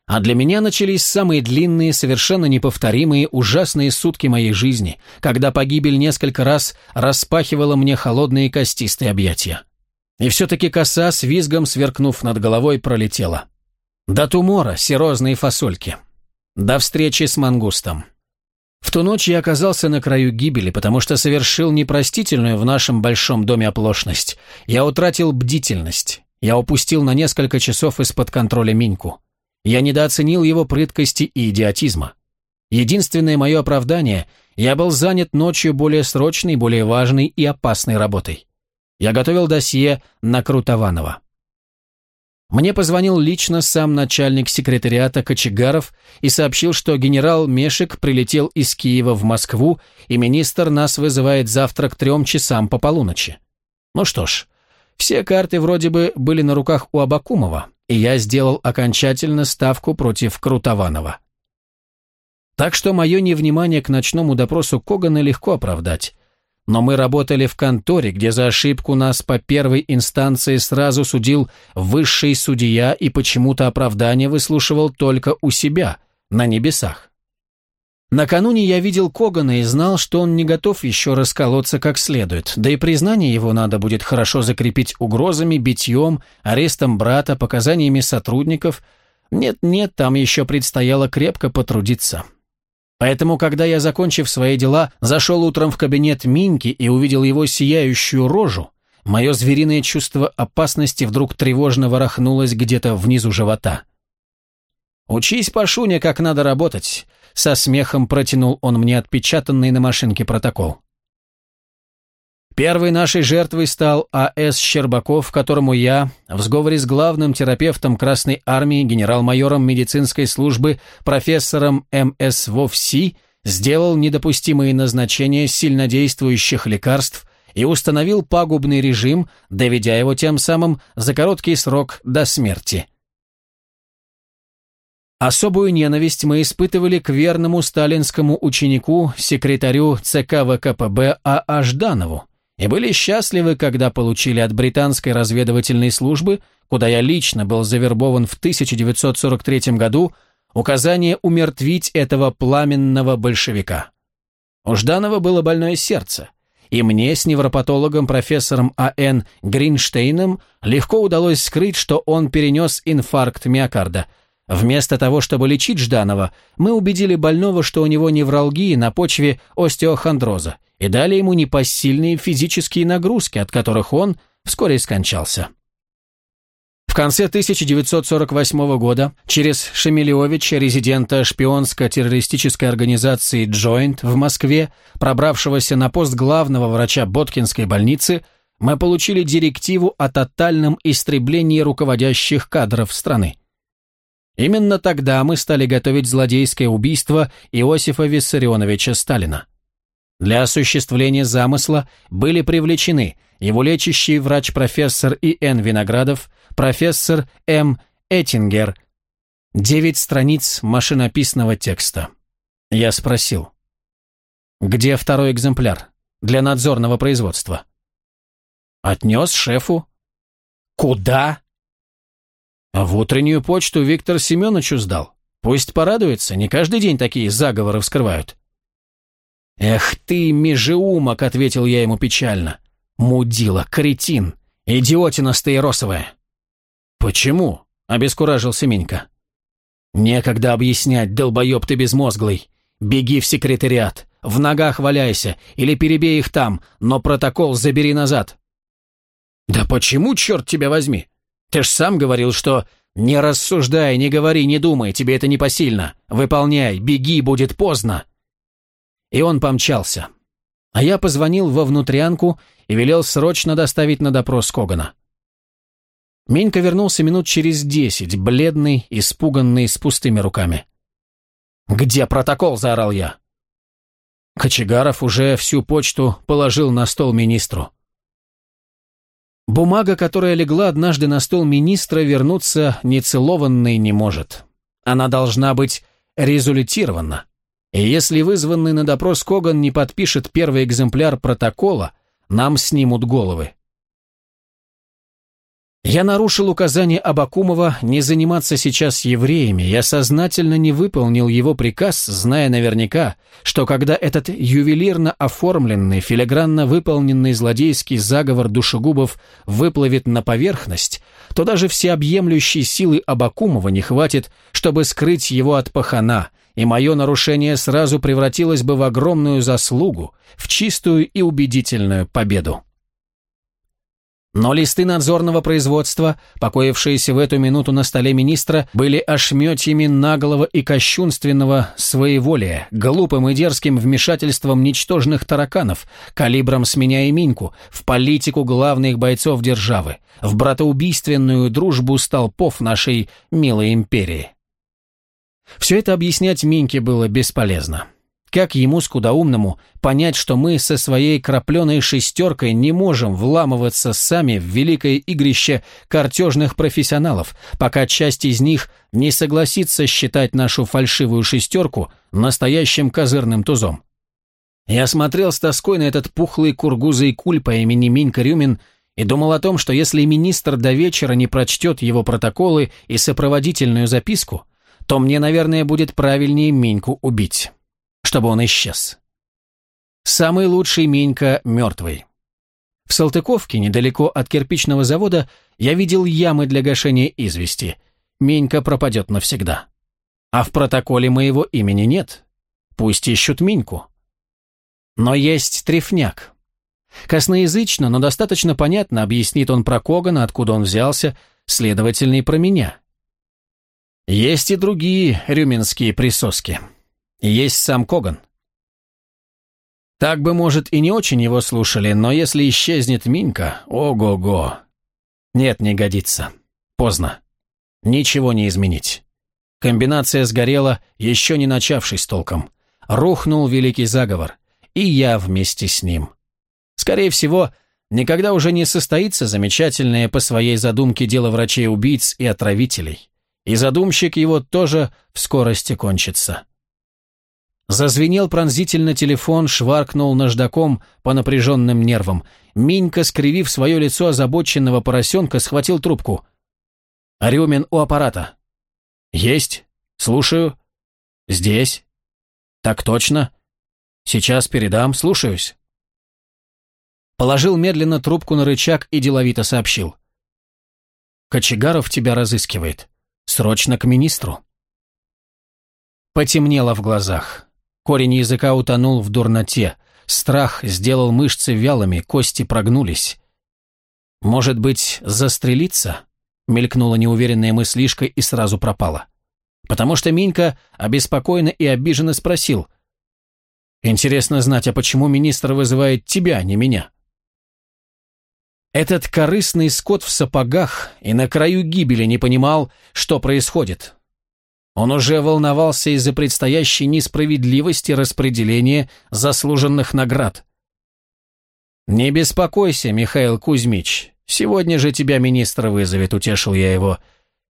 А для меня начались самые длинные, совершенно неповторимые, ужасные сутки моей жизни, когда погибель несколько раз распахивала мне холодные костистые объятия. И все-таки коса с визгом, сверкнув над головой, пролетела. До тумора, серозные фасольки. До встречи с мангустом. В ту ночь я оказался на краю гибели, потому что совершил непростительную в нашем большом доме оплошность. Я утратил бдительность. Я упустил на несколько часов из-под контроля Миньку. Я недооценил его прыткости и идиотизма. Единственное мое оправдание – я был занят ночью более срочной, более важной и опасной работой. Я готовил досье на Крутованова. Мне позвонил лично сам начальник секретариата Кочегаров и сообщил, что генерал Мешек прилетел из Киева в Москву, и министр нас вызывает завтра к трем часам по полуночи. Ну что ж, все карты вроде бы были на руках у Абакумова, и я сделал окончательно ставку против Крутованова. Так что мое невнимание к ночному допросу Когана легко оправдать. Но мы работали в конторе, где за ошибку нас по первой инстанции сразу судил высший судья и почему-то оправдание выслушивал только у себя, на небесах. Накануне я видел Когана и знал, что он не готов еще расколоться как следует, да и признание его надо будет хорошо закрепить угрозами, битьем, арестом брата, показаниями сотрудников. Нет-нет, там еще предстояло крепко потрудиться. Поэтому, когда я, закончив свои дела, зашел утром в кабинет Минки и увидел его сияющую рожу, мое звериное чувство опасности вдруг тревожно ворохнулось где-то внизу живота. «Учись, Пашуня, как надо работать», — со смехом протянул он мне отпечатанный на машинке протокол. Первой нашей жертвой стал А.С. Щербаков, которому я, в сговоре с главным терапевтом Красной Армии, генерал-майором медицинской службы, профессором М.С. ВОВСИ, сделал недопустимые назначения сильнодействующих лекарств и установил пагубный режим, доведя его тем самым за короткий срок до смерти. Особую ненависть мы испытывали к верному сталинскому ученику, секретарю ЦК ВКПБ А.А. Жданову, и были счастливы, когда получили от британской разведывательной службы, куда я лично был завербован в 1943 году, указание умертвить этого пламенного большевика. У Жданова было больное сердце, и мне с невропатологом профессором А.Н. Гринштейном легко удалось скрыть, что он перенес инфаркт миокарда. Вместо того, чтобы лечить Жданова, мы убедили больного, что у него невралгия на почве остеохондроза, и дали ему непосильные физические нагрузки, от которых он вскоре скончался. В конце 1948 года через Шемелевича, резидента шпионско-террористической организации «Джойнт» в Москве, пробравшегося на пост главного врача Боткинской больницы, мы получили директиву о тотальном истреблении руководящих кадров страны. Именно тогда мы стали готовить злодейское убийство Иосифа Виссарионовича Сталина. Для осуществления замысла были привлечены его лечащий врач-профессор И.Н. Виноградов, профессор М. Эттингер. Девять страниц машинописного текста. Я спросил, где второй экземпляр для надзорного производства? Отнес шефу. Куда? В утреннюю почту Виктор Семеновичу сдал. Пусть порадуется, не каждый день такие заговоры вскрывают. «Эх ты, межеумок!» — ответил я ему печально. «Мудила, кретин, идиотина стаиросовая!» «Почему?» — обескуражился Минька. «Некогда объяснять, долбоеб ты безмозглый. Беги в секретариат, в ногах валяйся, или перебей их там, но протокол забери назад». «Да почему, черт тебя возьми? Ты ж сам говорил, что «Не рассуждай, не говори, не думай, тебе это не посильно. Выполняй, беги, будет поздно». И он помчался. А я позвонил во внутрянку и велел срочно доставить на допрос Когана. Менька вернулся минут через десять, бледный, испуганный, с пустыми руками. «Где протокол?» – заорал я. Кочегаров уже всю почту положил на стол министру. Бумага, которая легла однажды на стол министра, вернуться нецелованной не может. Она должна быть результирована. Если вызванный на допрос Коган не подпишет первый экземпляр протокола, нам снимут головы. Я нарушил указание Абакумова не заниматься сейчас евреями. Я сознательно не выполнил его приказ, зная наверняка, что когда этот ювелирно оформленный, филигранно выполненный злодейский заговор душегубов выплывет на поверхность, то даже всеобъемлющей силы Абакумова не хватит, чтобы скрыть его от пахана – и мое нарушение сразу превратилось бы в огромную заслугу, в чистую и убедительную победу. Но листы надзорного производства, покоившиеся в эту минуту на столе министра, были ошметьями наглого и кощунственного своеволия, глупым и дерзким вмешательством ничтожных тараканов, калибром с меня и Миньку, в политику главных бойцов державы, в братоубийственную дружбу столпов нашей милой империи. Все это объяснять Миньке было бесполезно. Как ему, скудоумному, понять, что мы со своей крапленой шестеркой не можем вламываться сами в великое игрище картежных профессионалов, пока часть из них не согласится считать нашу фальшивую шестерку настоящим козырным тузом? Я смотрел с тоской на этот пухлый кургузый куль по имени Минька Рюмин и думал о том, что если министр до вечера не прочтет его протоколы и сопроводительную записку, то мне, наверное, будет правильнее Миньку убить чтобы он исчез. Самый лучший Минька мертвый. В Салтыковке, недалеко от кирпичного завода, я видел ямы для гашения извести. Минька пропадет навсегда. А в протоколе моего имени нет. Пусть ищут Миньку. Но есть трефняк. Косноязычно, но достаточно понятно объяснит он про Когана, откуда он взялся, следовательно, и про меня. Есть и другие рюминские присоски. Есть сам Коган. Так бы, может, и не очень его слушали, но если исчезнет Минька, ого-го. Нет, не годится. Поздно. Ничего не изменить. Комбинация сгорела, еще не начавшись толком. Рухнул великий заговор. И я вместе с ним. Скорее всего, никогда уже не состоится замечательное по своей задумке дело врачей-убийц и отравителей. И задумщик его тоже в скорости кончится. Зазвенел пронзительно телефон, шваркнул наждаком по напряженным нервам. Минька, скривив свое лицо озабоченного поросенка, схватил трубку. «Рюмин у аппарата». «Есть. Слушаю». «Здесь». «Так точно». «Сейчас передам. Слушаюсь». Положил медленно трубку на рычаг и деловито сообщил. «Кочегаров тебя разыскивает. Срочно к министру». Потемнело в глазах. Корень языка утонул в дурноте. Страх сделал мышцы вялыми, кости прогнулись. «Может быть, застрелиться?» Мелькнула неуверенная мыслишка и сразу пропала. Потому что Минька обеспокоенно и обиженно спросил. «Интересно знать, а почему министр вызывает тебя, а не меня?» Этот корыстный скот в сапогах и на краю гибели не понимал, что происходит. Он уже волновался из-за предстоящей несправедливости распределения заслуженных наград. «Не беспокойся, Михаил Кузьмич, сегодня же тебя министр вызовет», — утешил я его.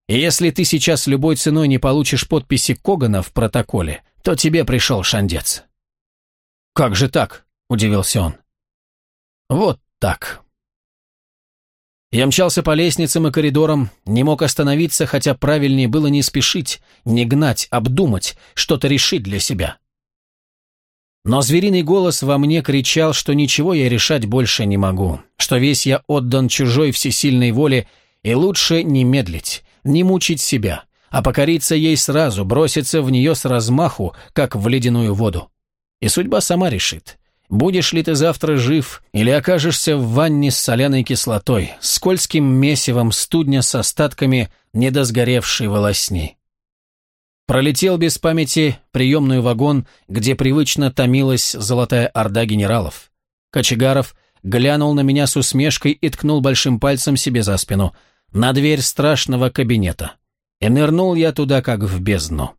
«И если ты сейчас любой ценой не получишь подписи Когана в протоколе, то тебе пришел шандец». «Как же так?» — удивился он. «Вот так». Я мчался по лестницам и коридорам, не мог остановиться, хотя правильнее было не спешить, не гнать, обдумать, что-то решить для себя. Но звериный голос во мне кричал, что ничего я решать больше не могу, что весь я отдан чужой всесильной воле, и лучше не медлить, не мучить себя, а покориться ей сразу, броситься в нее с размаху, как в ледяную воду. И судьба сама решит, Будешь ли ты завтра жив, или окажешься в ванне с соляной кислотой, скользким месивом студня с остатками недосгоревшей волосни? Пролетел без памяти приемную вагон, где привычно томилась золотая орда генералов. Кочегаров глянул на меня с усмешкой и ткнул большим пальцем себе за спину, на дверь страшного кабинета. И нырнул я туда, как в бездну.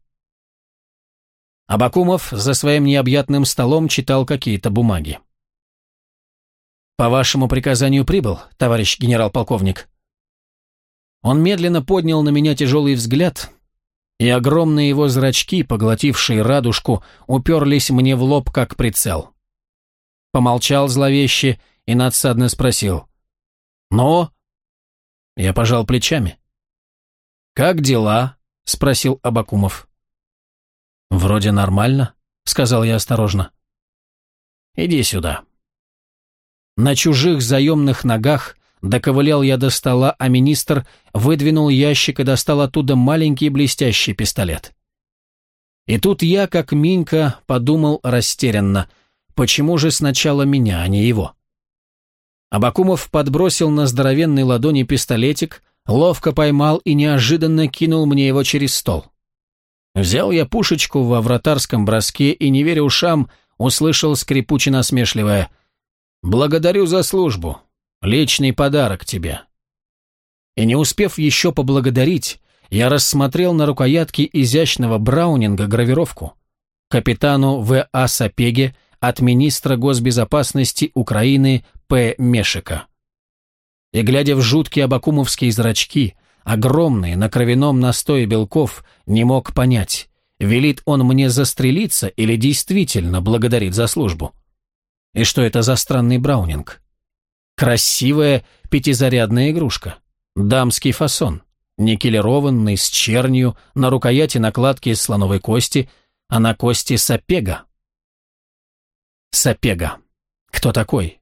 Абакумов за своим необъятным столом читал какие-то бумаги. «По вашему приказанию прибыл, товарищ генерал-полковник». Он медленно поднял на меня тяжелый взгляд, и огромные его зрачки, поглотившие радужку, уперлись мне в лоб, как прицел. Помолчал зловеще и надсадно спросил. «Но?» Я пожал плечами. «Как дела?» — спросил Абакумов. «Вроде нормально», — сказал я осторожно. «Иди сюда». На чужих заемных ногах доковылял я до стола, а министр выдвинул ящик и достал оттуда маленький блестящий пистолет. И тут я, как Минька, подумал растерянно, почему же сначала меня, а не его? Абакумов подбросил на здоровенной ладони пистолетик, ловко поймал и неожиданно кинул мне его через стол. Взял я пушечку во вратарском броске и, не веря ушам, услышал скрипуче насмешливое «Благодарю за службу. Личный подарок тебе». И не успев еще поблагодарить, я рассмотрел на рукоятке изящного браунинга гравировку «Капитану В.А. Сапеге от министра госбезопасности Украины П. Мешика». И глядя в жуткие абакумовские зрачки, огромные, на кровяном настое белков, не мог понять, велит он мне застрелиться или действительно благодарит за службу. И что это за странный браунинг? Красивая пятизарядная игрушка. Дамский фасон никелированный, с чернью, на рукояти накладки из слоновой кости, а на кости сапега. Сапега. Кто такой?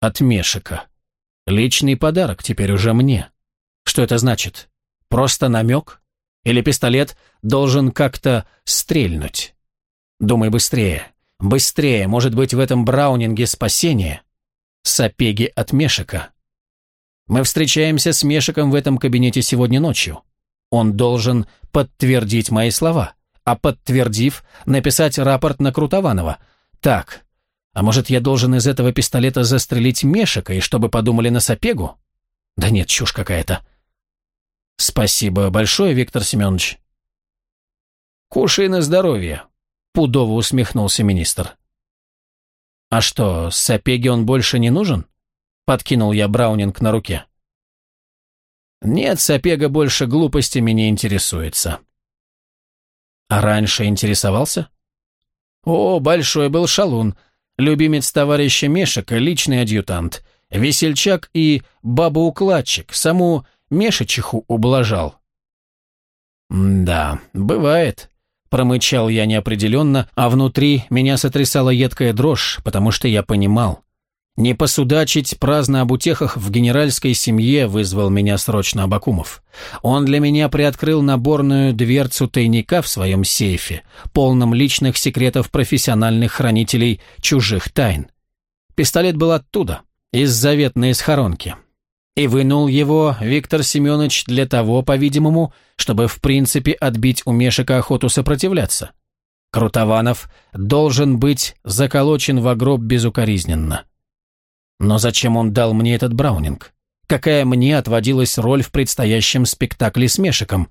От Мешика. Личный подарок теперь уже мне. Что это значит? Просто намек? Или пистолет должен как-то стрельнуть? Думай быстрее. Быстрее, может быть, в этом браунинге спасение? Сапеги от Мешика. Мы встречаемся с Мешиком в этом кабинете сегодня ночью. Он должен подтвердить мои слова, а подтвердив, написать рапорт на Крутованова. Так, а может, я должен из этого пистолета застрелить Мешика, и чтобы подумали на Сапегу? Да нет, чушь какая-то. Спасибо большое, Виктор Семенович. Кушай на здоровье, пудово усмехнулся министр. А что, Сапеге он больше не нужен? Подкинул я Браунинг на руке. Нет, Сапега больше глупостями не интересуется. А раньше интересовался? О, большой был шалун, любимец товарища Мешика, личный адъютант, весельчак и баба-укладчик, саму Мешичиху ублажал. «Да, бывает», — промычал я неопределенно, а внутри меня сотрясала едкая дрожь, потому что я понимал. Не посудачить праздно об утехах в генеральской семье вызвал меня срочно Абакумов. Он для меня приоткрыл наборную дверцу тайника в своем сейфе, полном личных секретов профессиональных хранителей чужих тайн. Пистолет был оттуда, из заветной схоронки. И вынул его Виктор Семенович для того, по-видимому, чтобы в принципе отбить у Мешика охоту сопротивляться. Крутованов должен быть заколочен в гроб безукоризненно. Но зачем он дал мне этот браунинг? Какая мне отводилась роль в предстоящем спектакле с Мешиком?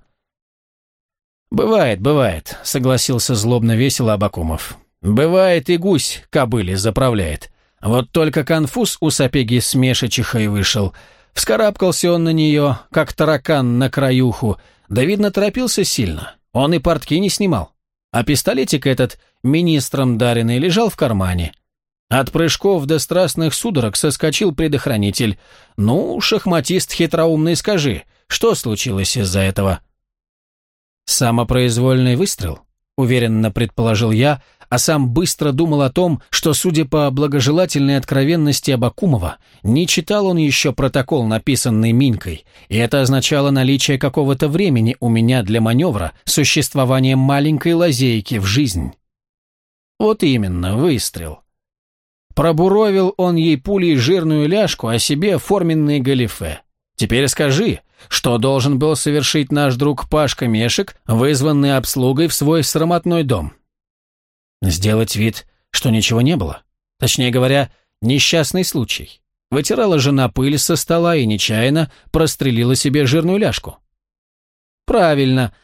«Бывает, бывает», — согласился злобно-весело Абакумов. «Бывает и гусь кобыле заправляет. Вот только конфуз у Сапеги с Мешичихой вышел. Вскарабкался он на нее, как таракан на краюху, да, видно, торопился сильно. Он и портки не снимал. А пистолетик этот, министром даренный, лежал в кармане. От прыжков до страстных судорог соскочил предохранитель. «Ну, шахматист хитроумный, скажи, что случилось из-за этого?» «Самопроизвольный выстрел», — уверенно предположил я, а сам быстро думал о том, что, судя по благожелательной откровенности Абакумова, не читал он еще протокол, написанный Минькой, и это означало наличие какого-то времени у меня для маневра, существование маленькой лазейки в жизнь. Вот именно, выстрел. Пробуровил он ей пулей жирную ляжку, а себе форменные галифе. Теперь скажи, что должен был совершить наш друг Пашка Мешек, вызванный обслугой в свой срамотной дом? Сделать вид, что ничего не было. Точнее говоря, несчастный случай. Вытирала жена пыль со стола и нечаянно прострелила себе жирную ляжку. Правильно,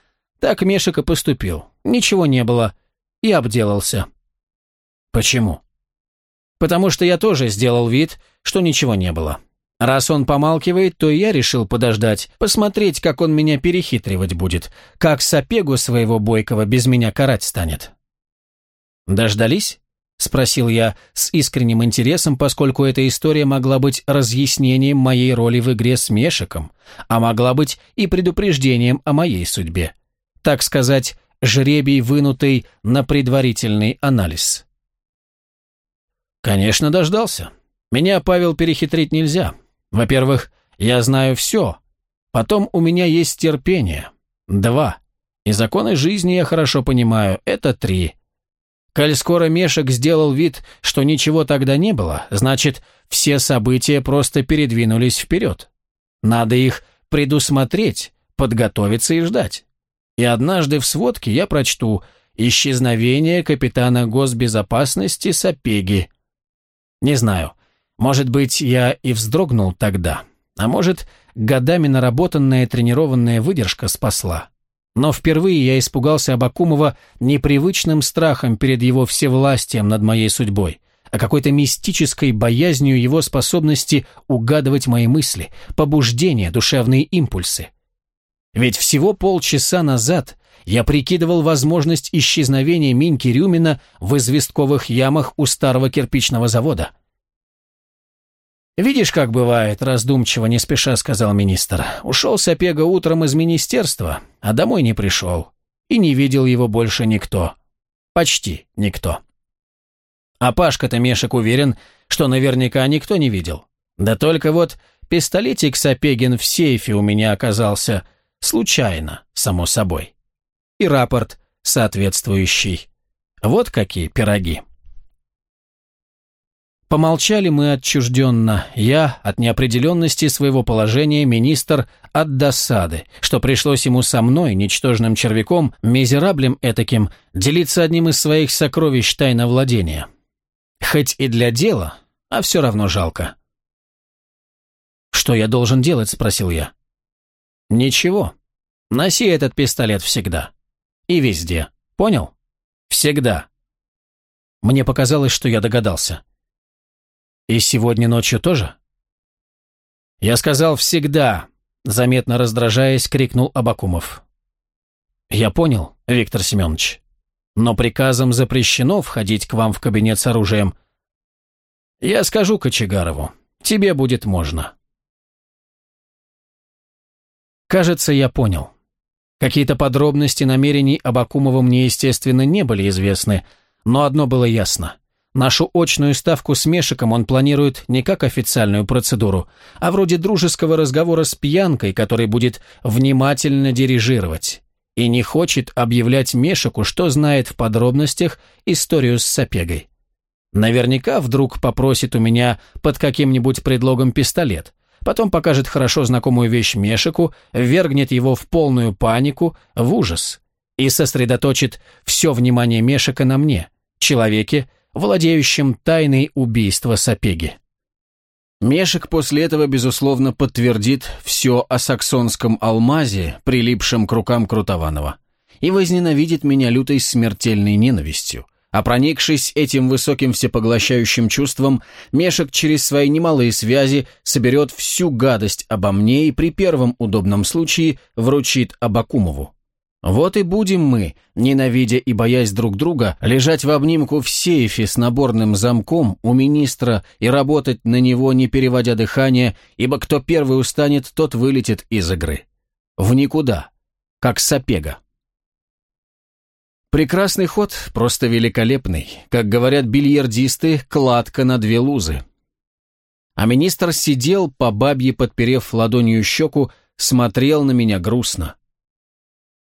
так Мешек и поступил. Ничего не было. И обделался. Почему? потому что я тоже сделал вид, что ничего не было. Раз он помалкивает, то я решил подождать, посмотреть, как он меня перехитривать будет, как сапегу своего бойкого без меня карать станет. «Дождались?» — спросил я с искренним интересом, поскольку эта история могла быть разъяснением моей роли в игре с Мешиком, а могла быть и предупреждением о моей судьбе. Так сказать, жребий, вынутый на предварительный анализ. Конечно, дождался. Меня, Павел, перехитрить нельзя. Во-первых, я знаю все. Потом у меня есть терпение. Два. И законы жизни я хорошо понимаю. Это три. Коль скоро Мешек сделал вид, что ничего тогда не было, значит, все события просто передвинулись вперед. Надо их предусмотреть, подготовиться и ждать. И однажды в сводке я прочту «Исчезновение капитана госбезопасности Сапеги». Не знаю, может быть, я и вздрогнул тогда, а может, годами наработанная тренированная выдержка спасла. Но впервые я испугался Абакумова непривычным страхом перед его всевластием над моей судьбой, а какой-то мистической боязнью его способности угадывать мои мысли, побуждения, душевные импульсы. Ведь всего полчаса назад я прикидывал возможность исчезновения Миньки Рюмина в известковых ямах у старого кирпичного завода – «Видишь, как бывает», — раздумчиво, не спеша сказал министр. «Ушел Сапега утром из министерства, а домой не пришел. И не видел его больше никто. Почти никто». А Пашка-то Мешек уверен, что наверняка никто не видел. Да только вот пистолетик Сапегин в сейфе у меня оказался случайно, само собой. И рапорт соответствующий. Вот какие пироги. Помолчали мы отчужденно, я от неопределенности своего положения, министр от досады, что пришлось ему со мной, ничтожным червяком, мизераблем этаким, делиться одним из своих сокровищ тайна владения. Хоть и для дела, а все равно жалко. «Что я должен делать?» – спросил я. «Ничего. Носи этот пистолет всегда. И везде. Понял? Всегда». Мне показалось, что я догадался. И сегодня ночью тоже? Я сказал «всегда», заметно раздражаясь, крикнул Абакумов. Я понял, Виктор Семенович. Но приказом запрещено входить к вам в кабинет с оружием. Я скажу Кочегарову, тебе будет можно. Кажется, я понял. Какие-то подробности намерений Абакумова мне, естественно, не были известны, но одно было ясно. Нашу очную ставку с Мешиком он планирует не как официальную процедуру, а вроде дружеского разговора с пьянкой, который будет внимательно дирижировать. И не хочет объявлять Мешику, что знает в подробностях историю с Сапегой. Наверняка вдруг попросит у меня под каким-нибудь предлогом пистолет, потом покажет хорошо знакомую вещь Мешику, ввергнет его в полную панику, в ужас, и сосредоточит все внимание Мешика на мне, человеке, владеющим тайной убийства Сапеги. Мешек после этого, безусловно, подтвердит все о саксонском алмазе, прилипшем к рукам Крутованова, и возненавидит меня лютой смертельной ненавистью. А проникшись этим высоким всепоглощающим чувством, Мешек через свои немалые связи соберет всю гадость обо мне и при первом удобном случае вручит Абакумову. Вот и будем мы, ненавидя и боясь друг друга, лежать в обнимку в сейфе с наборным замком у министра и работать на него, не переводя дыхание, ибо кто первый устанет, тот вылетит из игры. В никуда, как сапега. Прекрасный ход, просто великолепный. Как говорят бильярдисты, кладка на две лузы. А министр сидел, по бабье подперев ладонью щеку, смотрел на меня грустно.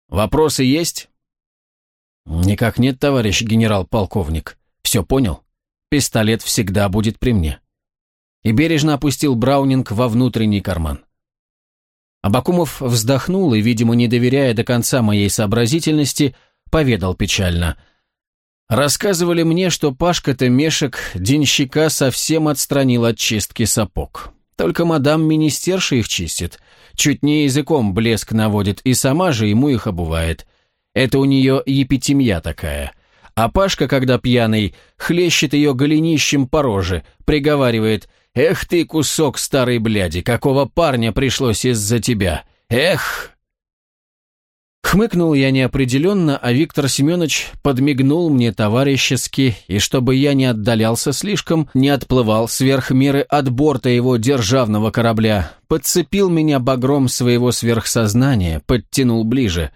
Вопросы есть? Никак нет, товарищ генерал-полковник. Все понял? Пистолет всегда будет при мне. И бережно опустил Браунинг во внутренний карман. Абакумов вздохнул и, видимо, не доверяя до конца моей сообразительности, поведал печально. Рассказывали мне, что Пашка-то Мешек денщика совсем отстранил от чистки сапог. Только мадам министерша их чистит, чуть не языком блеск наводит и сама же ему их обувает. Это у нее епитемья такая. А Пашка, когда пьяный, хлещет ее голенищем по роже, приговаривает «Эх ты, кусок старой бляди, какого парня пришлось из-за тебя! Эх!» Хмыкнул я неопределенно, а Виктор Семенович подмигнул мне товарищески, и чтобы я не отдалялся слишком, не отплывал сверх меры от борта его державного корабля, подцепил меня багром своего сверхсознания, подтянул ближе.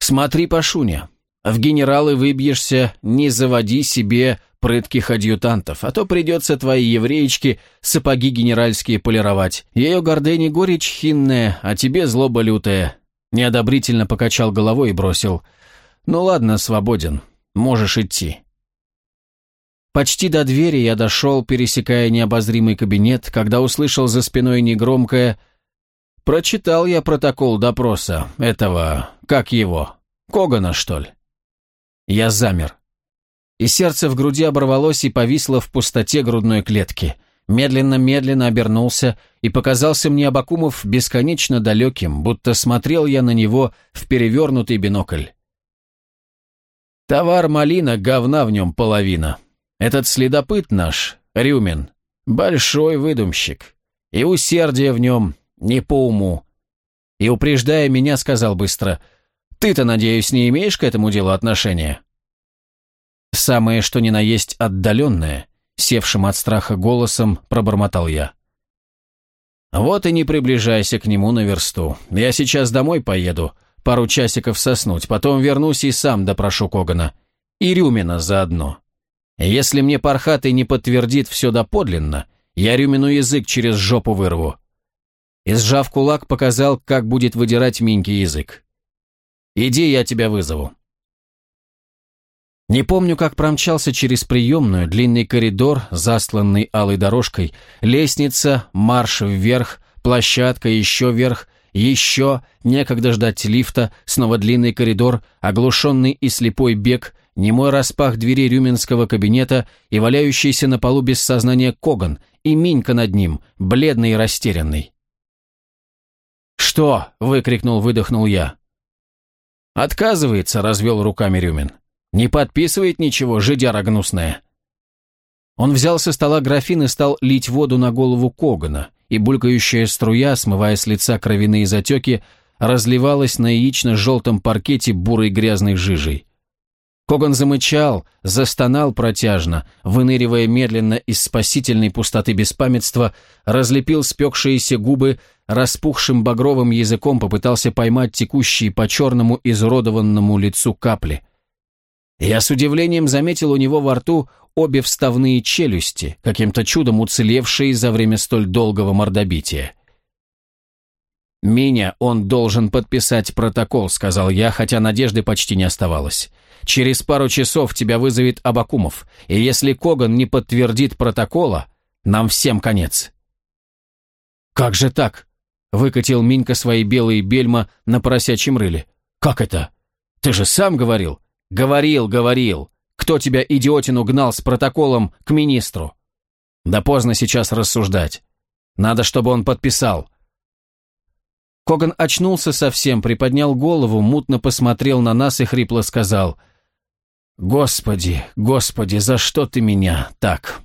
«Смотри, Пашуня, в генералы выбьешься, не заводи себе прытких адъютантов, а то придется твои евреечки сапоги генеральские полировать. Ее гордыни горечь хинная, а тебе злоба лютая, Неодобрительно покачал головой и бросил. «Ну ладно, свободен. Можешь идти. Почти до двери я дошел, пересекая необозримый кабинет, когда услышал за спиной негромкое «Прочитал я протокол допроса этого, как его, Когана, что ли?» Я замер. И сердце в груди оборвалось и повисло в пустоте грудной клетки. Медленно-медленно обернулся, и показался мне Абакумов бесконечно далеким, будто смотрел я на него в перевернутый бинокль. Товар малина, говна в нем половина. Этот следопыт наш, Рюмин, большой выдумщик. И усердие в нем не по уму. И, упреждая меня, сказал быстро, «Ты-то, надеюсь, не имеешь к этому делу отношения?» «Самое, что ни на есть отдаленное», — севшим от страха голосом пробормотал я. «Вот и не приближайся к нему на версту. Я сейчас домой поеду, пару часиков соснуть, потом вернусь и сам допрошу Когана. И Рюмина заодно. Если мне Пархатый не подтвердит все доподлинно, я Рюмину язык через жопу вырву. И сжав кулак, показал, как будет выдирать Миньке язык. «Иди, я тебя вызову». Не помню, как промчался через приемную, длинный коридор, засланный алой дорожкой, лестница, марш вверх, площадка, еще вверх, еще, некогда ждать лифта, снова длинный коридор, оглушенный и слепой бег, немой распах двери рюминского кабинета и валяющийся на полу без сознания Коган, и Минька над ним, бледный и растерянный. «Что?» — выкрикнул, выдохнул я. «Отказывается», — развел руками Рюмин. «Не подписывает ничего, жидяра гнусная». Он взял со стола графин и стал лить воду на голову Когана, и булькающая струя, смывая с лица кровяные затеки, разливалась на яично-желтом паркете бурой грязной жижей. Коган замычал, застонал протяжно, выныривая медленно из спасительной пустоты беспамятства, разлепил спекшиеся губы, распухшим багровым языком попытался поймать текущие по черному изуродованному лицу капли. Я с удивлением заметил у него во рту обе вставные челюсти, каким-то чудом уцелевшие за время столь долгого мордобития. «Меня он должен подписать протокол», — сказал я, хотя надежды почти не оставалось. «Через пару часов тебя вызовет Абакумов, и если Коган не подтвердит протокола, нам всем конец». «Как же так?» — выкатил Минька свои белые бельма на поросячьем рыле. «Как это? Ты же сам говорил». «Говорил, говорил. Кто тебя, идиотину, гнал с протоколом к министру?» «Да поздно сейчас рассуждать. Надо, чтобы он подписал». Коган очнулся совсем, приподнял голову, мутно посмотрел на нас и хрипло сказал «Господи, Господи, за что ты меня так?»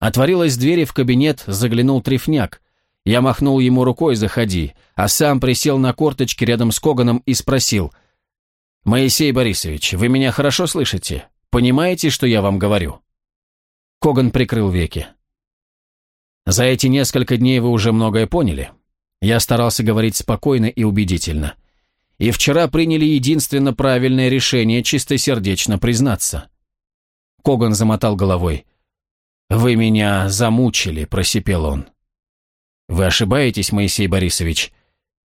Отворилась дверь, и в кабинет заглянул Трефняк. Я махнул ему рукой «Заходи», а сам присел на корточки рядом с Коганом и спросил «Моисей Борисович, вы меня хорошо слышите? Понимаете, что я вам говорю?» Коган прикрыл веки. «За эти несколько дней вы уже многое поняли. Я старался говорить спокойно и убедительно. И вчера приняли единственно правильное решение чистосердечно признаться». Коган замотал головой. «Вы меня замучили», — просипел он. «Вы ошибаетесь, Моисей Борисович.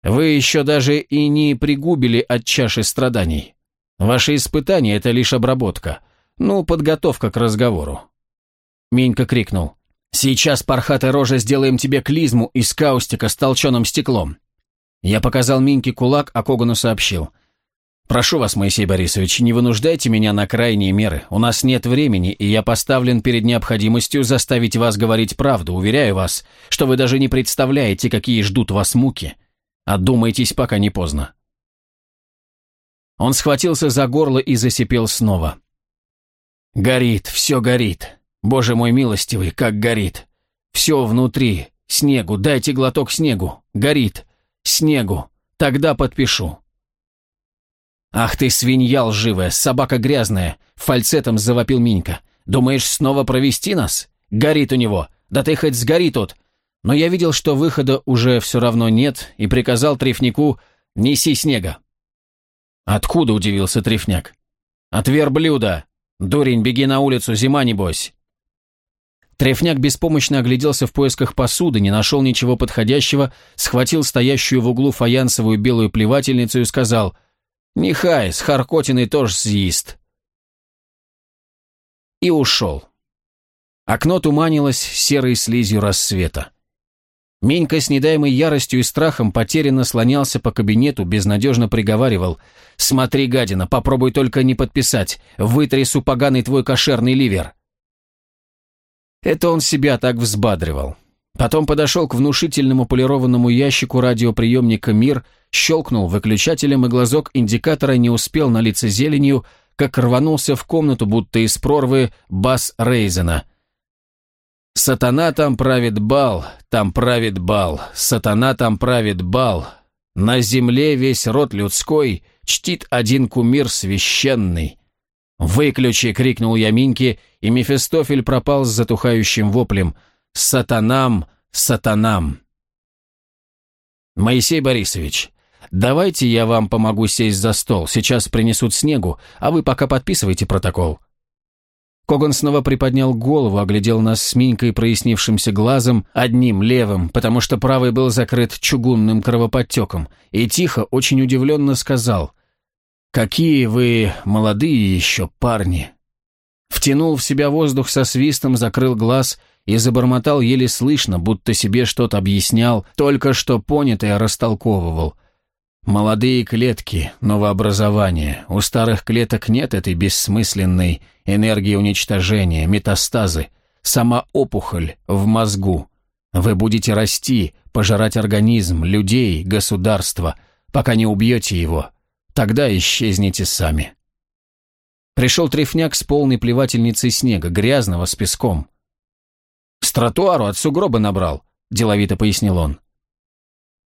Вы еще даже и не пригубили от чаши страданий. Ваши испытания — это лишь обработка. Ну, подготовка к разговору». Минька крикнул. «Сейчас, пархатая рожа, сделаем тебе клизму из каустика с толченым стеклом». Я показал Миньке кулак, а Когану сообщил. «Прошу вас, Моисей Борисович, не вынуждайте меня на крайние меры. У нас нет времени, и я поставлен перед необходимостью заставить вас говорить правду. Уверяю вас, что вы даже не представляете, какие ждут вас муки. Одумайтесь, пока не поздно». Он схватился за горло и засипел снова. «Горит, все горит. Боже мой милостивый, как горит. Все внутри. Снегу, дайте глоток снегу. Горит. Снегу. Тогда подпишу». «Ах ты, свинья лживая, собака грязная!» Фальцетом завопил Минька. «Думаешь, снова провести нас? Горит у него. Да ты хоть сгори тут. Но я видел, что выхода уже все равно нет, и приказал Трефнику «Неси снега». «Откуда?» – удивился Трефняк. «От верблюда! Дурень, беги на улицу, зима небось!» Трефняк беспомощно огляделся в поисках посуды, не нашел ничего подходящего, схватил стоящую в углу фаянсовую белую плевательницу и сказал «Нехай, с Харкотиной тоже съест». И ушел. Окно туманилось серой слизью рассвета. Менька с недаемой яростью и страхом потерянно слонялся по кабинету, безнадежно приговаривал «Смотри, гадина, попробуй только не подписать, вытрясу поганый твой кошерный ливер». Это он себя так взбадривал. Потом подошел к внушительному полированному ящику радиоприемника «Мир», щелкнул выключателем, и глазок индикатора не успел налиться зеленью, как рванулся в комнату, будто из прорвы бас Рейзена. «Сатана там правит бал, там правит бал, сатана там правит бал. На земле весь род людской чтит один кумир священный». «Выключи!» — крикнул я Миньке, и Мефистофель пропал с затухающим воплем — Сатанам, сатанам. Моисей Борисович, давайте я вам помогу сесть за стол, сейчас принесут снегу, а вы пока подписывайте протокол. Коган снова приподнял голову, оглядел нас с Минькой прояснившимся глазом, одним левым, потому что правый был закрыт чугунным кровоподтеком, и тихо, очень удивленно сказал «Какие вы молодые еще парни!» Втянул в себя воздух со свистом, закрыл глаз и забормотал еле слышно, будто себе что-то объяснял, только что понятое растолковывал. Молодые клетки, новообразование. У старых клеток нет этой бессмысленной энергии уничтожения, метастазы, сама опухоль в мозгу. Вы будете расти, пожирать организм, людей, государство, пока не убьете его. Тогда исчезнете сами. Пришел трефняк с полной плевательницей снега, грязного, с песком. «С тротуару от сугроба набрал», – деловито пояснил он.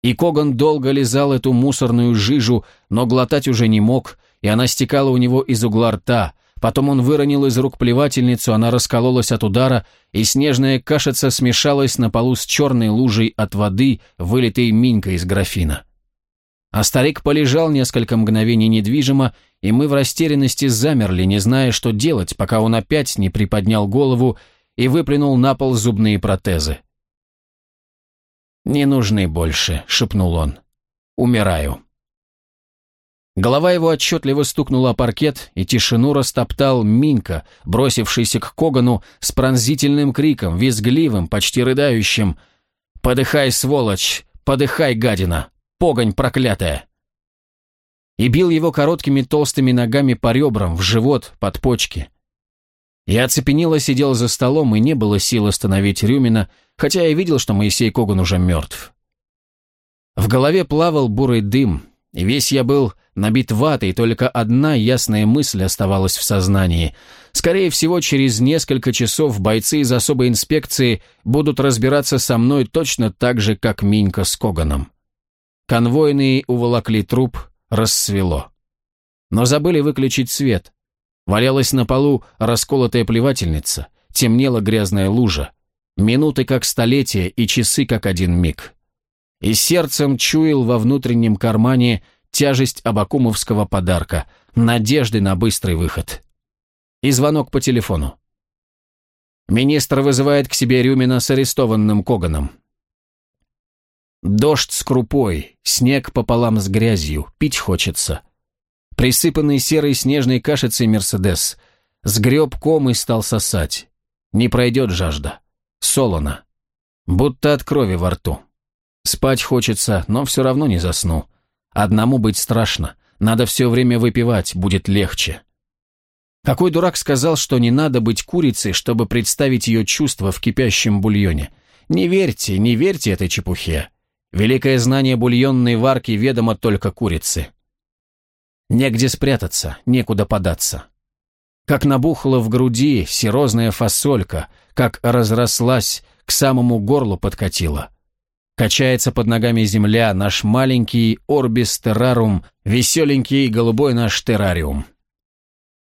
И Коган долго лизал эту мусорную жижу, но глотать уже не мог, и она стекала у него из угла рта. Потом он выронил из рук плевательницу, она раскололась от удара, и снежная кашица смешалась на полу с черной лужей от воды, вылитой минькой из графина. А старик полежал несколько мгновений недвижимо, и мы в растерянности замерли, не зная, что делать, пока он опять не приподнял голову и выплюнул на пол зубные протезы. «Не нужны больше», — шепнул он. «Умираю». Голова его отчетливо стукнула о паркет, и тишину растоптал Минка, бросившийся к Когану с пронзительным криком, визгливым, почти рыдающим. «Подыхай, сволочь! Подыхай, гадина! Погонь проклятая!» И бил его короткими толстыми ногами по ребрам, в живот, под почки. Я оцепенело сидел за столом, и не было сил остановить Рюмина, хотя я видел, что Моисей Коган уже мертв. В голове плавал бурый дым, и весь я был набит ватой, только одна ясная мысль оставалась в сознании. Скорее всего, через несколько часов бойцы из особой инспекции будут разбираться со мной точно так же, как Минька с Коганом. Конвойные уволокли труп, рассвело. Но забыли выключить свет. Валялась на полу расколотая плевательница, темнела грязная лужа. Минуты как столетия и часы как один миг. И сердцем чуял во внутреннем кармане тяжесть абакумовского подарка, надежды на быстрый выход. И звонок по телефону. Министр вызывает к себе Рюмина с арестованным Коганом. Дождь с крупой, снег пополам с грязью, пить хочется. Присыпанный серой снежной кашицей Мерседес. Сгреб ком и стал сосать. Не пройдет жажда. Солоно. Будто от крови во рту. Спать хочется, но все равно не засну. Одному быть страшно. Надо все время выпивать, будет легче. Какой дурак сказал, что не надо быть курицей, чтобы представить ее чувства в кипящем бульоне? Не верьте, не верьте этой чепухе. Великое знание бульонной варки ведомо только курице. Негде спрятаться, некуда податься. Как набухла в груди серозная фасолька, как разрослась, к самому горлу подкатила. Качается под ногами земля, наш маленький орбис террарум, веселенький голубой наш террариум.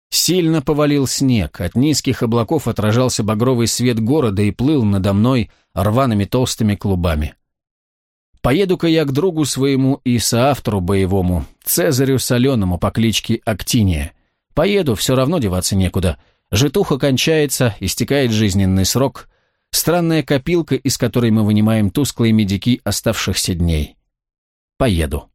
Сильно повалил снег, от низких облаков отражался багровый свет города и плыл надо мной рваными толстыми клубами. Поеду-ка я к другу своему и соавтору боевому, Цезарю Соленому по кличке Актиния. Поеду, все равно деваться некуда. Житуха кончается, истекает жизненный срок. Странная копилка, из которой мы вынимаем тусклые медики оставшихся дней. Поеду.